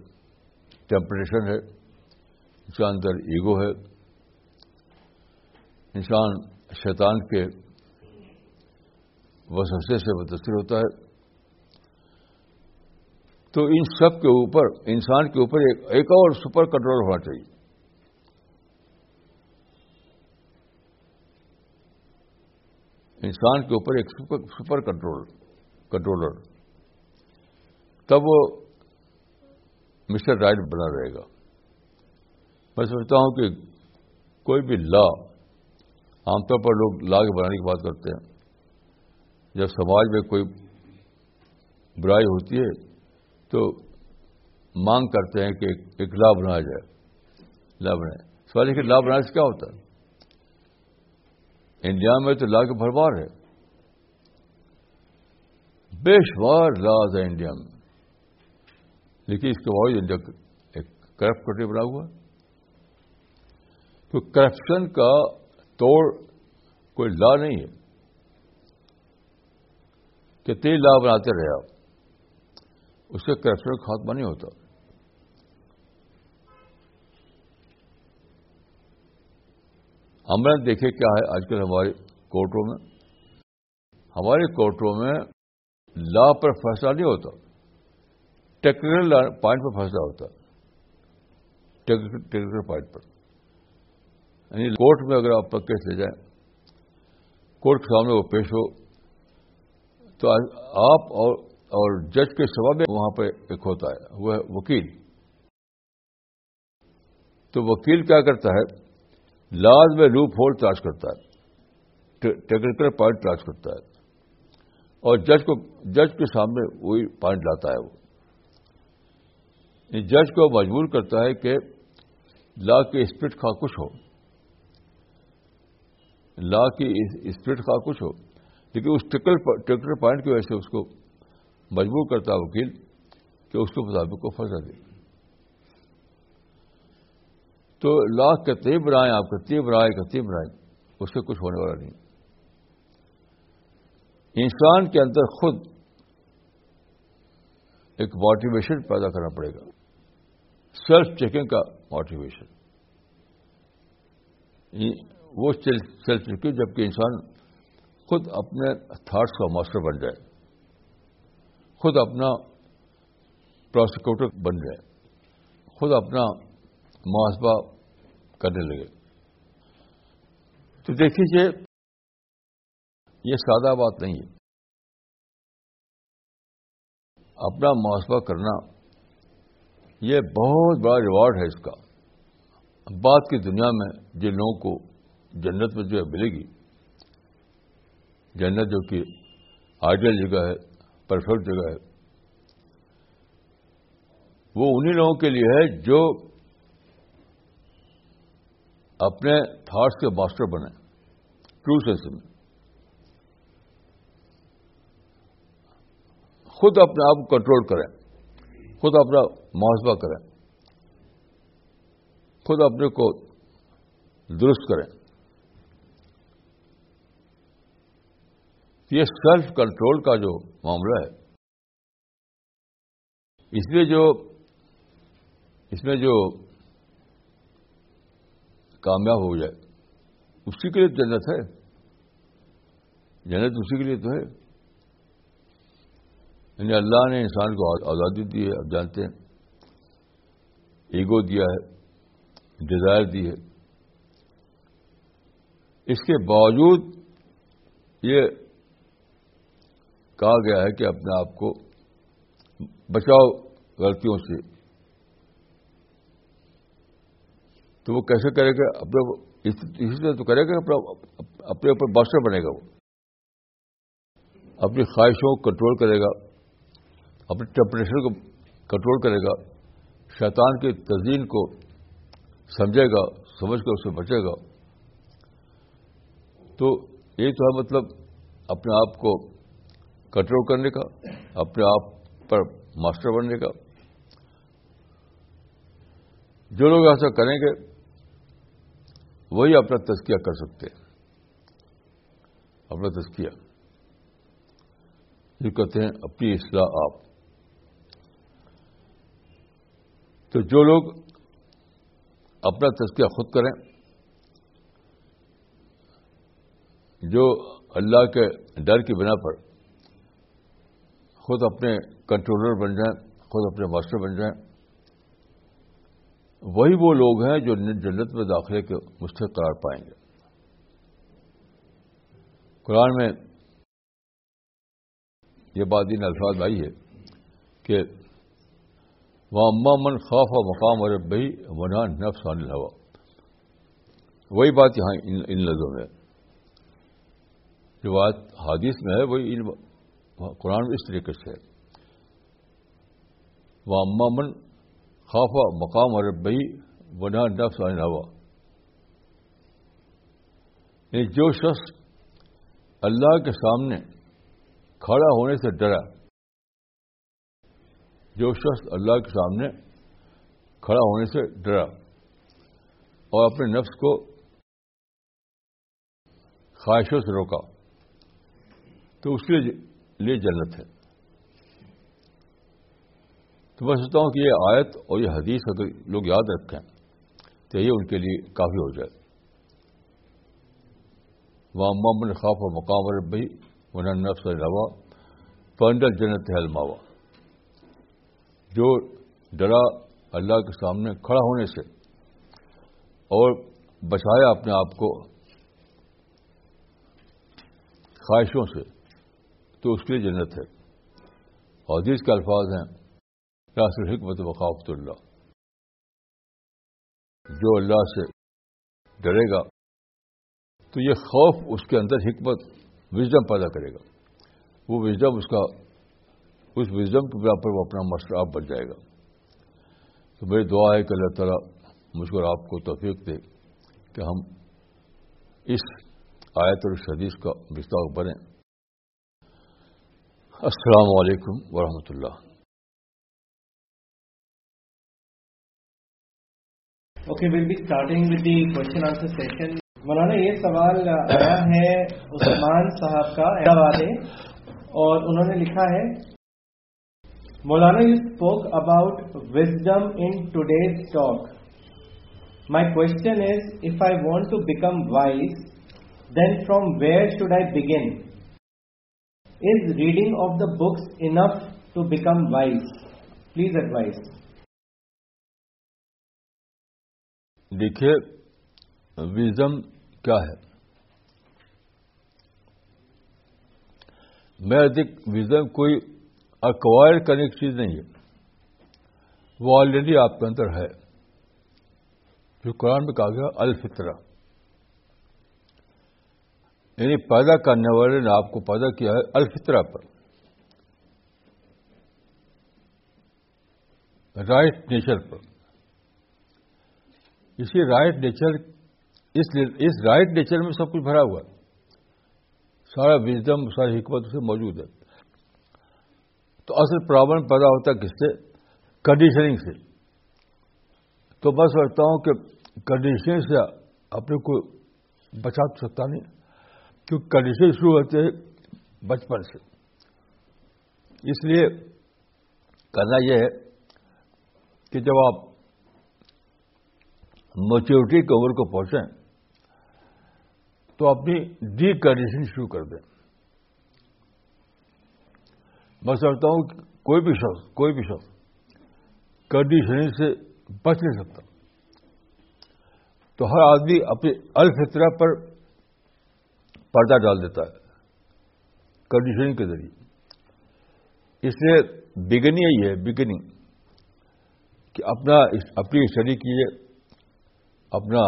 ٹیمپریشن ہے انسان اندر ایگو ہے انسان شیطان کے وسوسے سے متاثر ہوتا ہے تو ان سب کے اوپر انسان کے اوپر ایک ایک اور سپر کنٹرول ہونا چاہیے انسان کے اوپر ایک سپر کنٹرول کنٹرولر تب وہ مسٹر رائٹ بنا رہے گا میں سمجھتا ہوں کہ کوئی بھی لا عام طور پر لوگ لا کے بنانے کی بات کرتے ہیں جب سماج میں کوئی برائی ہوتی ہے تو مانگ کرتے ہیں کہ ایک لا بنایا جائے لا بنائے ہے کہ لا بنانے سے کیا ہوتا ہے انڈیا میں تو لا کے بھروار ہے بے شمار لاز ہے انڈیا میں لیکن اس کے باوجود انڈیا ایک کرپٹ کنٹری بنا ہوا تو کرپشن کا توڑ کوئی لا نہیں ہے کتنے لا بناتے رہے آپ اس سے کرپشن کا خاتمہ نہیں ہوتا ہم نے دیکھے کیا ہے آج کل ہمارے کورٹوں میں ہمارے کورٹوں میں لا پر فیصلہ نہیں ہوتا ٹیکنیکل پوائنٹ پر فیصلہ ہوتا ٹیکنیکل پوائنٹ پر یعنی کورٹ میں اگر آپ کیس لے جائیں کورٹ کے سامنے وہ پیش ہو تو آپ اور اور جج کے سوا میں وہاں پہ ایک ہوتا ہے وہ ہے وکیل تو وکیل کیا کرتا ہے لاز میں لوپ ہول تلاش کرتا ہے ٹیکنیکل پوائنٹ تلاش کرتا ہے اور جج کو جج کے سامنے وہی پوائنٹ لاتا ہے وہ جج کو مجبور کرتا ہے کہ لا کے اسپرٹ کا کچھ ہو لا کی اسپرٹ کا کچھ ہو لیکن اس ٹکٹر پوائنٹ کی وجہ سے اس کو مجبور کرتا ہے وکیل کہ اس کے مطابق کو فضا دے تو لا کے تیب آپ کتنی تی برائے کرتی برائیں اس سے کچھ ہونے والا نہیں انسان کے اندر خود ایک موٹیویشن پیدا کرنا پڑے گا سیلف چیکنگ کا موٹیویشن وہ سیلف چیکنگ جبکہ انسان خود اپنے تھاٹس کا ماسٹر بن جائے خود اپنا پروسیکیوٹر بن جائے خود اپنا محاسبہ کرنے لگے تو دیکھیے یہ سادہ بات نہیں ہے اپنا محاسبہ کرنا یہ بہت بڑا ریوارڈ ہے اس کا بات کی دنیا میں جن لوگوں کو جنت میں جو ہے ملے گی جنت جو کہ آئیڈیل جگہ ہے پرفیکٹ جگہ ہے وہ انہی لوگوں کے لیے ہے جو اپنے تھاٹس کے ماسٹر بنے ٹرو سینس میں خود اپنے آپ کو کنٹرول کریں خود اپنا محاسبہ کریں خود اپنے کو درست کریں یہ سیلف کنٹرول کا جو معاملہ ہے اس میں جو اس میں جو کامیاب ہو جائے اسی کے لیے جنت ہے جنت اسی کے لیے تو ہے یعنی اللہ نے انسان کو آزادی دی ہے آپ جانتے ہیں ایگو دیا ہے ڈیزائر دی ہے اس کے باوجود یہ کہا گیا ہے کہ اپنے آپ کو بچاؤ غلطیوں سے تو وہ کیسے کرے گا اپنے اسی طرح تو کرے گا اپنے اوپر باسٹر بنے گا وہ اپنی خواہشوں کو کنٹرول کرے گا اپنے ٹیمپریچر کو کنٹرول کرے گا شیطان کی تزئین کو سمجھے گا سمجھ کر اس سے بچے گا تو یہ تو ہے مطلب اپنے آپ کو کنٹرول کرنے کا اپنے آپ پر ماسٹر بننے کا جو لوگ ایسا کریں گے وہی اپنا تذکیہ کر سکتے ہیں اپنا تذکیہ جو کہتے ہیں اپنی اصلاح آپ تو جو لوگ اپنا تذکیہ خود کریں جو اللہ کے ڈر کی بنا پر خود اپنے کنٹرولر بن جائیں خود اپنے ماسٹر بن جائیں وہی وہ لوگ ہیں جو جنت میں داخلے کے مستحق قرار پائیں گے قرآن میں یہ بات ان الفاظ آئی ہے کہ وہاں خوف و مقام اور بہی نفس نفسان ہوا وہی بات یہاں ان لفظوں میں جو بات حادیث میں ہے وہی ان قرآن میں اس طریقے سے ہے من خوف و مقام اور بہی نفس نفسان ہوا یعنی جو شخص اللہ کے سامنے کھڑا ہونے سے ڈرا جو شخص اللہ کے سامنے کھڑا ہونے سے ڈرا اور اپنے نفس کو خواہشوں سے روکا تو اس کے لیے جنت ہے تو میں سوچتا ہوں کہ یہ آیت اور یہ حدیث اگر لوگ یاد رکھیں تو یہ ان کے لیے کافی ہو جائے وہاں ممخاف مقام مقامر بھی انہیں روا پنڈل جنت ہے الماوا جو ڈرا اللہ کے سامنے کھڑا ہونے سے اور بچایا اپنے آپ کو خواہشوں سے تو اس کے لیے جنت ہے حدیث کے الفاظ ہیں ناصر حکمت وقافت اللہ جو اللہ سے ڈرے گا تو یہ خوف اس کے اندر حکمت وزڈم پیدا کرے گا وہ وزڈم اس کا اس وزم کے بنا پر وہ اپنا مسئلہ بن جائے گا تو میری دعا ہے کہ اللہ تعالیٰ مجھ کو آپ کو توفیق دے کہ ہم اس آیت اور اس حدیث کا مستاق بنیں السلام علیکم ورحمۃ اللہ okay will be starting with the question answer session مولانا یہ سوال آیا ہے عثمان صاحب کا اور انہوں نے لکھا ہے مولانا you spoke about wisdom in today's talk my question is if I want to become wise then from where should I begin is reading of the books enough to become wise please advise دیکھیے wisdom کیا ہے میں acquire کرنے کی چیز نہیں ہے وہ آلریڈی آپ کے اندر ہے جو قرآن میں کہا گیا الفطرہ یعنی پیدا کرنے والے نے آپ کو پیدا کیا ہے الفطرہ پر رائٹ نیچر پر اسی رائٹ نیچر اس رائٹ نیچر میں سب کچھ بھرا ہوا ہے سارا وزڈم ساری حکمت اسے موجود ہے تو اصل پرابلم پیدا ہوتا ہے کس سے کنڈیشننگ سے تو بس سمجھتا ہوں کہ کنڈیشن سے اپنے کو بچا تو سکتا نہیں کیونکہ کنڈیشن شروع ہوتے ہیں بچپن سے اس لیے کہنا یہ ہے کہ جب آپ میچورٹی کی عمر کو پہنچیں تو اپنی ڈی کنڈیشن شروع کر دیں میں سمجھتا ہوں کوئی بھی شخص کوئی بھی شخص کنڈیشننگ سے بچ نہیں سکتا تو ہر آدمی اپنے الفطرہ پردہ ڈال دیتا ہے کنڈیشننگ کے ذریعے اس لیے بگنی یہ ہے بگننگ کہ اپنا اپنی اسٹڈی کیجیے اپنا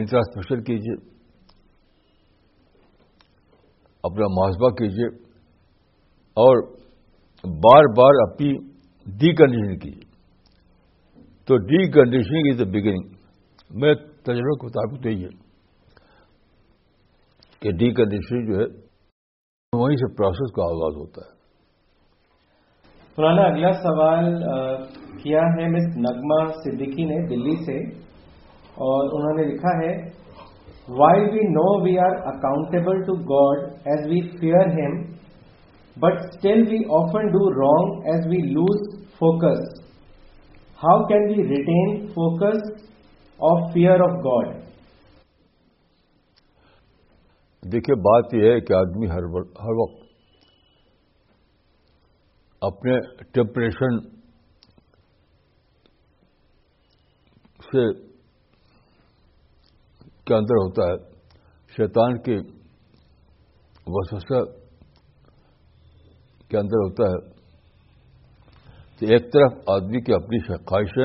انٹراسپیکشن کیجیے اپنا محاسبہ کیجیے اور بار بار اپنی ڈی کنڈیشن کی تو deconditioning is the beginning میں تجربہ کے مطابق تو ہے کہ ڈی کنڈیشن جو ہے وہیں سے پروسیس کا آغاز ہوتا ہے پرانا اگلا سوال کیا ہے مس نگما صدیقی نے دلی سے اور انہوں نے لکھا ہے why we know we are accountable to God as we fear him but still we often do wrong as we lose focus how can we retain focus of fear of God دیکھیے بات یہ ہے کہ آدمی ہر وقت اپنے temptation سے کے اندر ہوتا ہے شیطان کی وسوسہ کے اندر ہوتا ہے کہ ایک طرف آدمی کی اپنی خواہشیں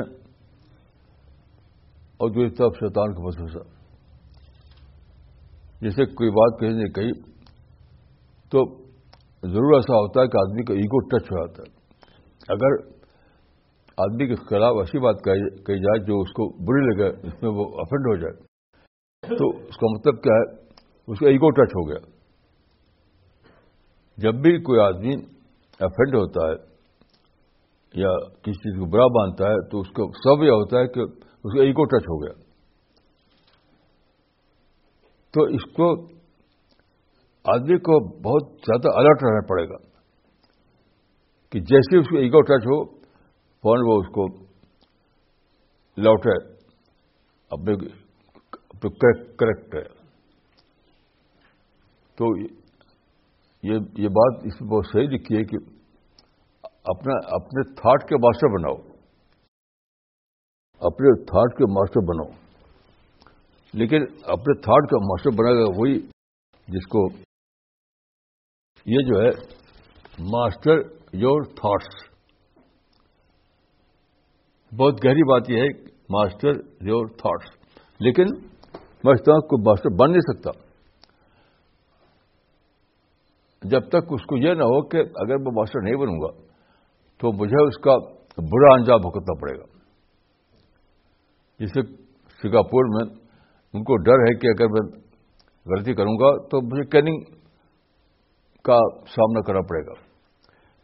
اور دوسری طرف شیطان کا بھروسہ جیسے کوئی بات کہیں کہی تو ضرور ایسا ہوتا ہے کہ آدمی کا ایگو ٹچ ہو جاتا ہے اگر آدمی کے خلاف ایسی بات کہی جائے جو اس کو بری لگے اس میں وہ افینڈ ہو جائے تو اس کا مطلب کیا ہے اس کا ایگو ٹچ ہو گیا جب بھی کوئی آدمی افینڈ ہوتا ہے یا کسی چیز کو برا باندھتا ہے تو اس کو سب یہ ہوتا ہے کہ اس کا ایگو ٹچ ہو گیا تو اس کو آدمی کو بہت زیادہ الرٹ رہنا پڑے گا کہ جیسے اس کو ایگو ٹچ ہو فون وہ اس کو لوٹے اپنے کریکٹ ہے تو یہ یہ بات اس میں بہت صحیح لکھی ہے کہ اپنا اپنے تھاٹ کے ماسٹر بناؤ اپنے تھاٹ کے ماسٹر بناؤ لیکن اپنے تھاٹ کا ماسٹر بنا گا وہی جس کو یہ جو ہے ماسٹر یور تھاٹس بہت گہری بات یہ ہے ماسٹر یور تھاٹس لیکن میں اس طرح کو ماسٹر بن نہیں سکتا جب تک اس کو یہ نہ ہو کہ اگر میں ماسٹر نہیں بنوں گا تو مجھے اس کا برا انجام بھگتنا پڑے گا جسے سنگاپور میں ان کو ڈر ہے کہ اگر میں غلطی کروں گا تو مجھے کیننگ کا سامنا کرنا پڑے گا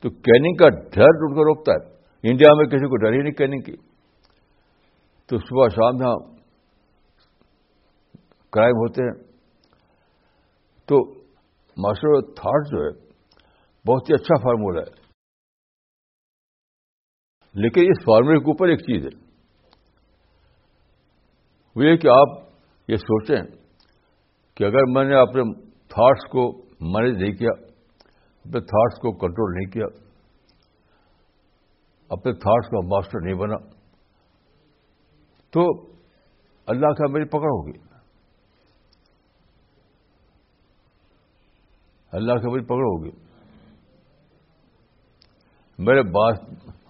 تو کیننگ کا ڈر ان کو روکتا ہے انڈیا میں کسی کو ڈر ہی نہیں کیننگ کی تو صبح شام یہاں کرائم ہوتے ہیں تو ماسٹر تھاٹ جو ہے بہت ہی اچھا فارمولا ہے لیکن اس فارمولے کے اوپر ایک چیز ہے وہ یہ کہ آپ یہ سوچیں کہ اگر میں نے اپنے تھاٹس کو مینج نہیں کیا اپنے تھاٹس کو کنٹرول نہیں کیا اپنے تھاٹس کا ماسٹر نہیں بنا تو اللہ کا میری پکڑ ہوگی اللہ کے بھائی پکڑو گے میرے باپ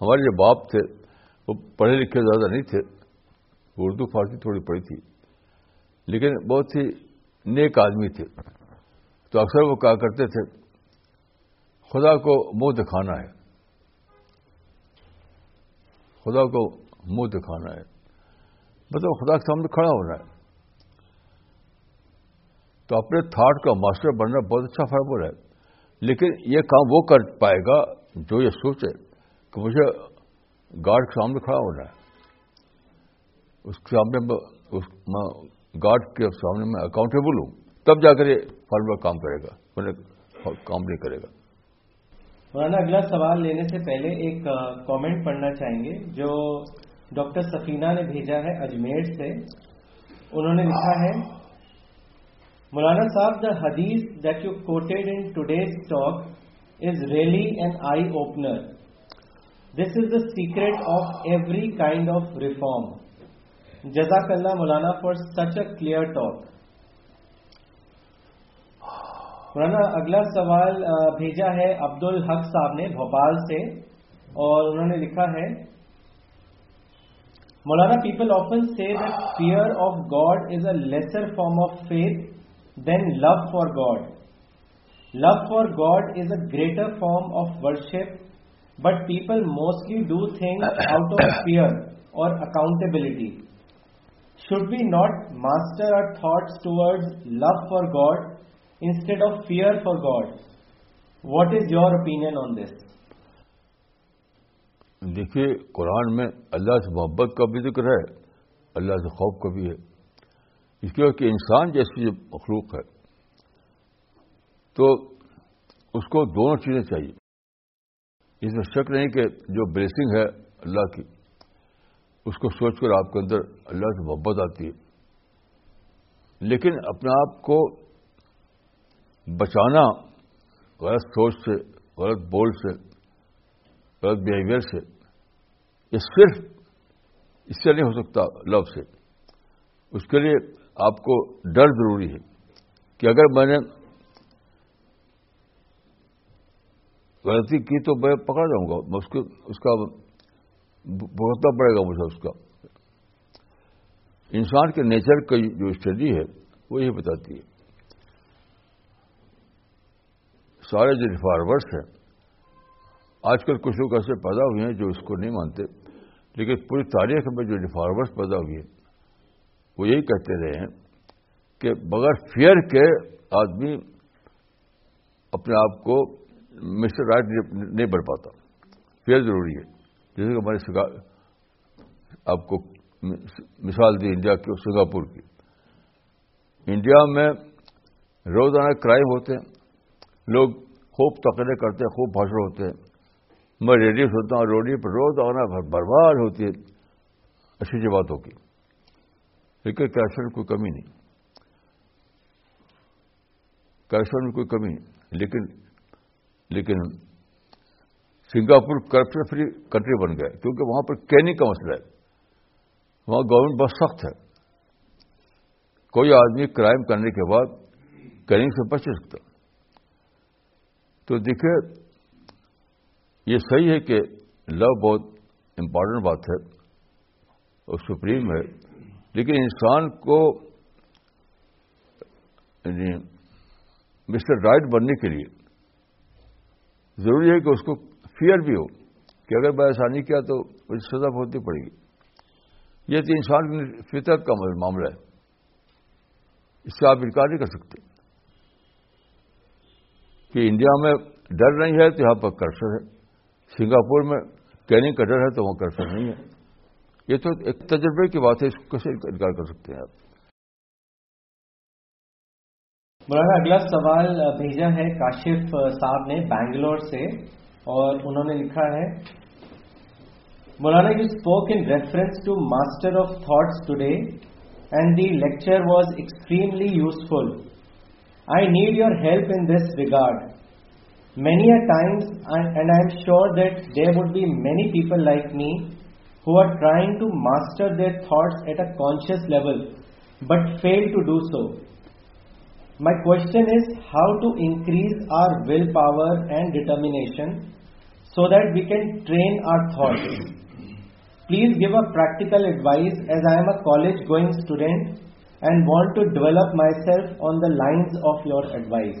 ہمارے جو باپ تھے وہ پڑھے لکھے زیادہ نہیں تھے اردو فارسی تھوڑی پڑی تھی لیکن بہت ہی نیک آدمی تھے تو اکثر وہ کہا کرتے تھے خدا کو منہ دکھانا ہے خدا کو منہ دکھانا ہے مطلب خدا کے سامنے کھڑا ہونا ہے تو اپنے تھاٹ کا ماسٹر بننا بہت اچھا فارمول ہے لیکن یہ کام وہ کر پائے گا جو یہ سوچے کہ مجھے گارڈ کے سامنے کھڑا ہونا ہے گارڈ کے سامنے میں اکاؤنٹیبل ہوں تب جا کر یہ فارمولا کام کرے گا کام نہیں کرے گا مولانا اگلا سوال لینے سے پہلے ایک کامنٹ پڑھنا چاہیں گے جو ڈاکٹر سفینہ نے بھیجا ہے اجمیر سے انہوں نے لکھا ہے مولانا صاحب the hadith that you quoted in today's talk is really an eye opener this is the secret of every kind of reform جزاک اللہ مولانا for such a clear talk مولانا اگلا سوال بھیجا ہے عبد الحق صاحب نے بھوپال سے اور انہوں نے لکھا ہے مولانا people often say fear of God is a lesser form of faith then love for God love for God is a greater form of worship but people mostly do thing out of fear or accountability should be not master our thoughts toward love for God instead of fear for God what is your opinion on this دیکھیے قرآن میں اللہ سے محبت کا بھی ذکر ہے اللہ سے خوف کا بھی ہے اس کی کہ انسان جیسی جو مخلوق ہے تو اس کو دونوں چیزیں چاہیے اس میں شک نہیں کہ جو بلیسنگ ہے اللہ کی اس کو سوچ کر آپ کے اندر اللہ سے محبت آتی ہے لیکن اپنا آپ کو بچانا غلط سوچ سے غلط بول سے غلط بیہیویئر سے یہ صرف اس سے نہیں ہو سکتا لو سے اس کے لیے آپ کو ڈر ضروری ہے کہ اگر میں نے غلطی کی تو میں پکڑ جاؤں گا اس کو اس کا بھگتنا پڑے گا مجھے اس کا انسان کے نیچر کی جو اسٹڈی ہے وہ یہ بتاتی ہے سارے جو ریفارورس ہیں آج کل کچھ لوگ ایسے پیدا ہوئے ہیں جو اس کو نہیں مانتے لیکن پوری تاریخ میں جو ریفارورس پیدا ہوئی ہیں وہ یہی کہتے رہے ہیں کہ بغیر فیئر کے آدمی اپنے آپ کو مسٹر رائٹ نہیں بن پاتا فیئر ضروری ہے جیسے کہ ہمارے آپ کو مثال دی انڈیا کی اور سنگاپور کی انڈیا میں روزانہ کرائم ہوتے ہیں لوگ خوب تکڑے کرتے ہیں خوب بھاشڑ ہوتے ہیں میں ریڈیو ہوتا ہوں روڈیو روز آنا برباد ہوتی ہے اچھی جی باتوں کی لیکن کیشن میں کوئی کمی نہیں کیشن میں کوئی کمی نہیں لیکن لیکن سنگاپور کرپشن فری کنٹری بن گئے کیونکہ وہاں پر کینی کا مسئلہ ہے وہاں گورنمنٹ بہت سخت ہے کوئی آدمی کرائم کرنے کے بعد کینی سے بچ سکتا تو دیکھیے یہ صحیح ہے کہ لو بہت امپارٹنٹ بات ہے اور سپریم ہے لیکن انسان کو یعنی مسٹر رائٹ بننے کے لیے ضروری ہے کہ اس کو فیئر بھی ہو کہ اگر میں ایسا نہیں کیا تو مجھے سزا ہوتی پڑے گی یہ تو انسان کی فطرت کا معاملہ ہے اس سے آپ انکار نہیں کر سکتے کہ انڈیا میں ڈر نہیں ہے تو یہاں پر کرسر ہے سنگاپور میں کینگ کا ڈر ہے تو وہاں کرسر نہیں ہے یہ تو ایک تجربے کی بات ہے اس کو انکار کر سکتے ہیں آپ مولانا اگلا سوال بھیجا ہے کاشف صاحب نے بینگلور سے اور انہوں نے لکھا ہے مولانا you spoke in reference to master of thoughts today and the lecture was extremely useful I need your help in this regard many times and I am sure that there would be many people like me who are trying to master their thoughts at a conscious level but fail to do so. My question is how to increase our willpower and determination so that we can train our thoughts. Please give a practical advice as I am a college going student and want to develop myself on the lines of your advice.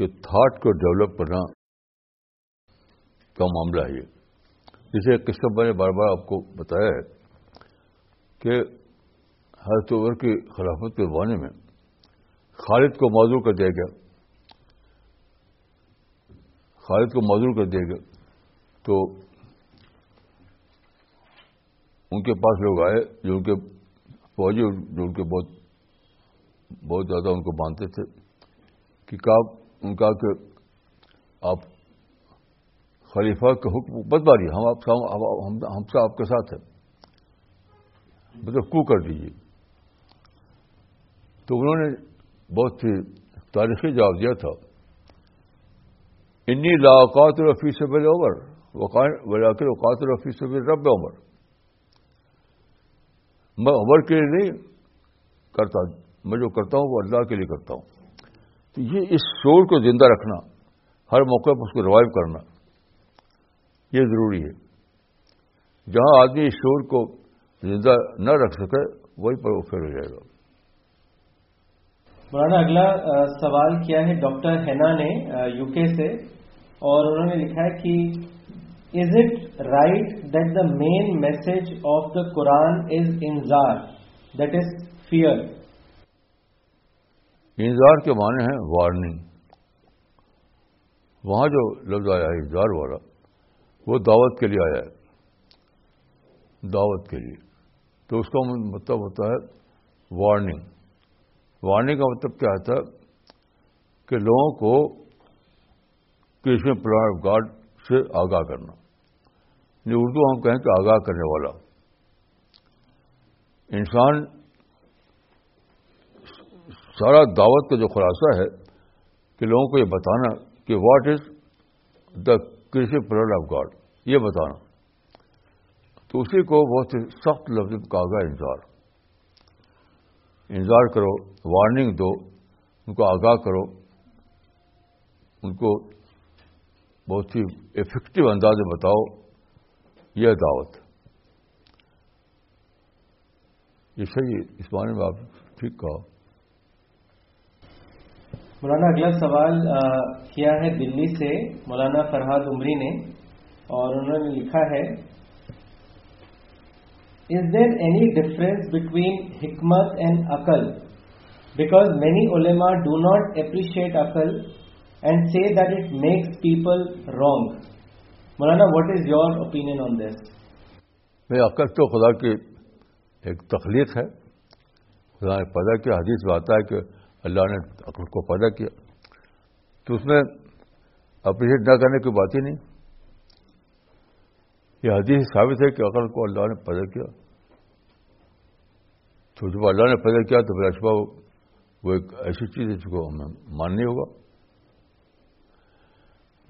کہ thought کو develop کرنا کا معاملہ ہے جسے میں نے بار بار آپ کو بتایا ہے کہ ہر اوور کی خلافت کے بانے میں خالد کو معذور کر دیا گیا خالد کو معذور کر دیا گیا تو ان کے پاس لوگ آئے جو ان کے فوجی جو ان کے بہت بہت زیادہ ان کو مانتے تھے کہ کاپ ان کا کہ آپ خلیفہ کے حکم بد باری ہم آپ ہم سے آپ کے ساتھ ہیں مطلب کو کر دیجیے تو انہوں نے بہت ہی تاریخی جواب دیا تھا انی لاقات رفیع اور سے بل عمر بجا اوقات رفیع سے رب عمر میں عمر کے لیے نہیں کرتا میں جو کرتا ہوں وہ اللہ کے لیے کرتا ہوں تو یہ اس شور کو زندہ رکھنا ہر موقع پر اس کو ریوائو کرنا یہ ضروری ہے جہاں آدمی اس شور کو زندہ نہ رکھ سکے وہیں پر وہ فیل ہو جائے گا مولانا اگلا سوال کیا ہے ڈاکٹر ہینا نے یو کے سے اور انہوں نے لکھا ہے کہ is it right that the main message of the Quran is انزار that is fear انضار کے معنی ہیں وارننگ وہاں جو لفظ آیا ہے انضار والا وہ دعوت کے لیے آیا ہے دعوت کے لیے تو اس کا مطلب ہوتا ہے وارننگ وارننگ کا مطلب کیا ہوتا ہے کہ لوگوں کو کسی میں آف گارڈ سے آگاہ کرنا یہ یعنی اردو ہم کہیں کہ آگاہ کرنے والا انسان سارا دعوت کا جو خلاصہ ہے کہ لوگوں کو یہ بتانا کہ what is the pillar of God یہ بتانا تو اسی کو بہت ہی سخت لفظ کہا گیا انتظار انتظار کرو وارننگ دو ان کو آگاہ کرو ان کو بہت ہی افیکٹو انداز میں بتاؤ یہ دعوت یہ صحیح اس بارے میں آپ ٹھیک کہا مولانا اگلا سوال کیا ہے دلی سے مولانا فرحاد عمری نے اور انہوں نے لکھا ہے is there any difference between حکمت اینڈ عقل بیکاز مینی علما ڈو ناٹ اپریشیٹ عقل and see that it makes people wrong Maulana what is your opinion on this میں عقل تو خدا کی ایک تخلیق ہے خدا نے پیدا کیا حدیث میں آتا ہے کہ اللہ نے عقل کو پیدا کیا تو اس میں اپریشیٹ نہ کرنے کی بات ہی نہیں یہ حدیث ثابت ہے کہ عقل کو اللہ نے پیدا کیا تو جب اللہ نے پیدا کیا تو پھر اشبا وہ ایک ایسی چیز ہے جس کو ہمیں ماننی ہوگا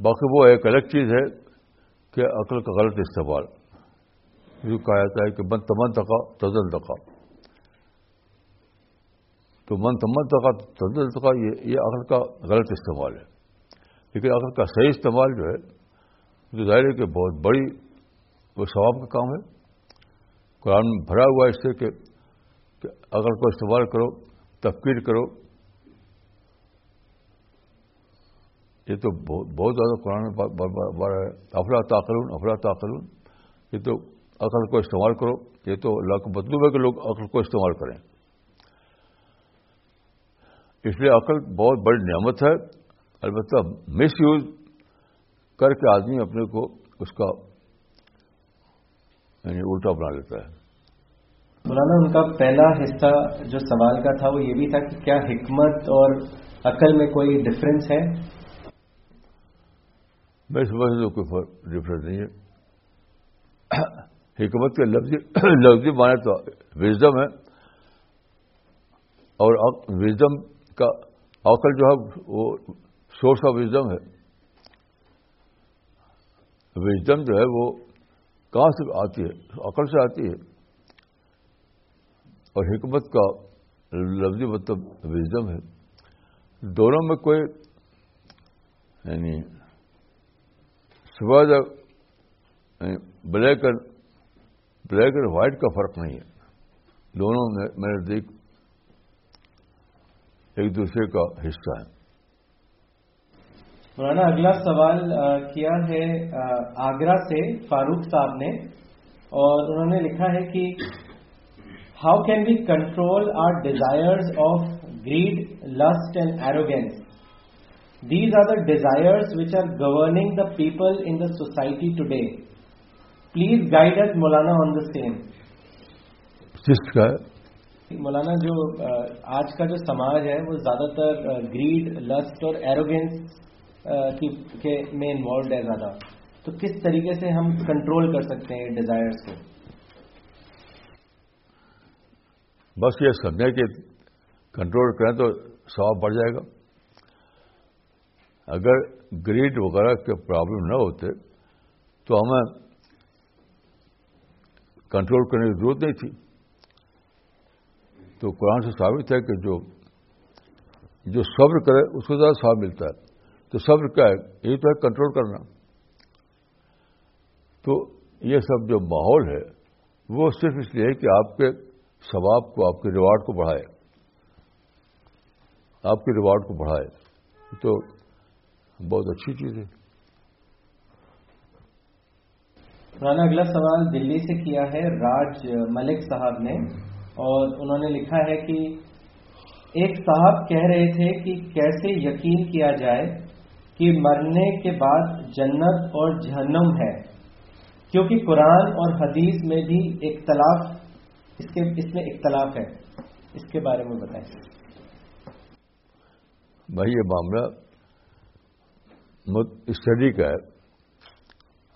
باقی وہ ایک الگ چیز ہے کہ عقل کا غلط استعمال کہا جاتا ہے کہ من تمن تکا تزن کا تو من تمنت کا چندرتا یہ عقل کا غلط استعمال ہے لیکن عقل کا صحیح استعمال جو ہے جو ظاہر ہے کہ بہت بڑی وہ ثواب کا کام ہے قرآن بھرا ہوا اس سے کہ عقل کو استعمال کرو تفکیر کرو یہ تو بہت زیادہ قرآن افلا تاخلون افلا تاخلون یہ تو عقل کو استعمال کرو یہ تو اللہ کو مطلوب ہے کہ لوگ عقل کو استعمال کریں اس لیے عقل بہت بڑی نعمت ہے البتہ مس یوز کر کے آدمی اپنے کو اس کا یعنی الٹا بنا لیتا ہے مولانا ان کا پہلا حصہ جو سوال کا تھا وہ یہ بھی تھا کہ کیا حکمت اور عقل میں کوئی ڈفرنس ہے میں سمجھ میں تو کوئی ڈفرنس نہیں ہے [COUGHS] حکمت کے لفظ لفظی [COUGHS] مانے تو وزڈم ہے اور وزڈم کا عقل جو ہے وہ سورس آف وزڈم ہے وزڈم جو ہے وہ کہاں سے آتی ہے عقل سے آتی ہے اور حکمت کا لفظی مطلب وزڈم ہے دونوں میں کوئی یعنی سوائے black and black and white کا فرق نہیں ہے دونوں میں ایک دوسرے کا حصہ ہے مولانا اگلا سوال کیا ہے آگرہ سے فاروق صاحب نے اور انہوں نے لکھا ہے کہ how can we control our desire of greed lust and arrogance these are the desire which are governing the people in the society today please guide Maulana on the same مولانا جو آج کا جو سماج ہے وہ زیادہ تر گریڈ لسٹ اور ایروگینس کے میں انوالوڈ ہے زیادہ تو کس طریقے سے ہم کنٹرول کر سکتے ہیں ڈیزائر کو بس یہ سمجھے کہ کنٹرول کریں تو سواب بڑھ جائے گا اگر گریڈ وغیرہ کے پرابلم نہ ہوتے تو ہمیں کنٹرول کرنے کی ضرورت نہیں تھی تو قرآن سے ثابت ہے کہ جو جو صبر کرے اس کو زیادہ ثواب ملتا ہے تو صبر کیا ہے یہی تو ہے کنٹرول کرنا تو یہ سب جو ماحول ہے وہ صرف اس لیے کہ آپ کے ثواب کو آپ کے ریوارڈ کو بڑھائے آپ کے ریوارڈ کو بڑھائے تو بہت اچھی چیز ہے اگلا سوال دلی سے کیا ہے راج ملک صاحب نے اور انہوں نے لکھا ہے کہ ایک صاحب کہہ رہے تھے کہ کیسے یقین کیا جائے کہ مرنے کے بعد جنت اور جہنم ہے کیونکہ قرآن اور حدیث میں بھی اختلاف اس اس میں اختلاف ہے اس کے بارے میں بتائیں بھائی یہ معاملہ اسٹڈی کا ہے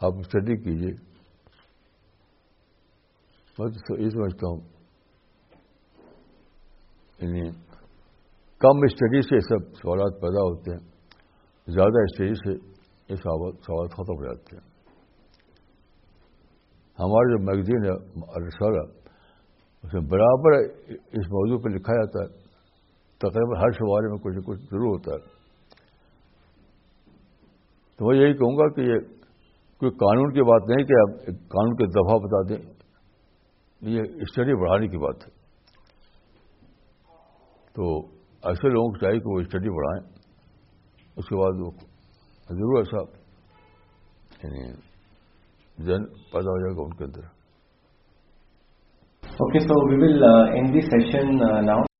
آپ اسٹڈی کیجیے میں یہ سمجھتا ہوں یعنی کم اسٹڈی سے سب سوالات پیدا ہوتے ہیں زیادہ اسٹڈی سے یہ سوالات ختم ہو جاتے ہیں ہمارا جو میگزین ہے اسے برابر اس موضوع پہ لکھا جاتا ہے تقریباً ہر سوارے میں کچھ نہ کچھ ضرور ہوتا ہے تو میں یہی کہوں گا کہ یہ کوئی قانون کی بات نہیں کہ آپ قانون کے دفاع بتا دیں یہ اسٹڈی بڑھانے کی بات ہے تو ایسے لوگوں کو چاہیے کہ وہ اسٹڈی بڑھائیں اس کے بعد وہ ضرور ایسا یعنی ذہن پیدا ہو جائے گا ان کے اندر okay we will in session now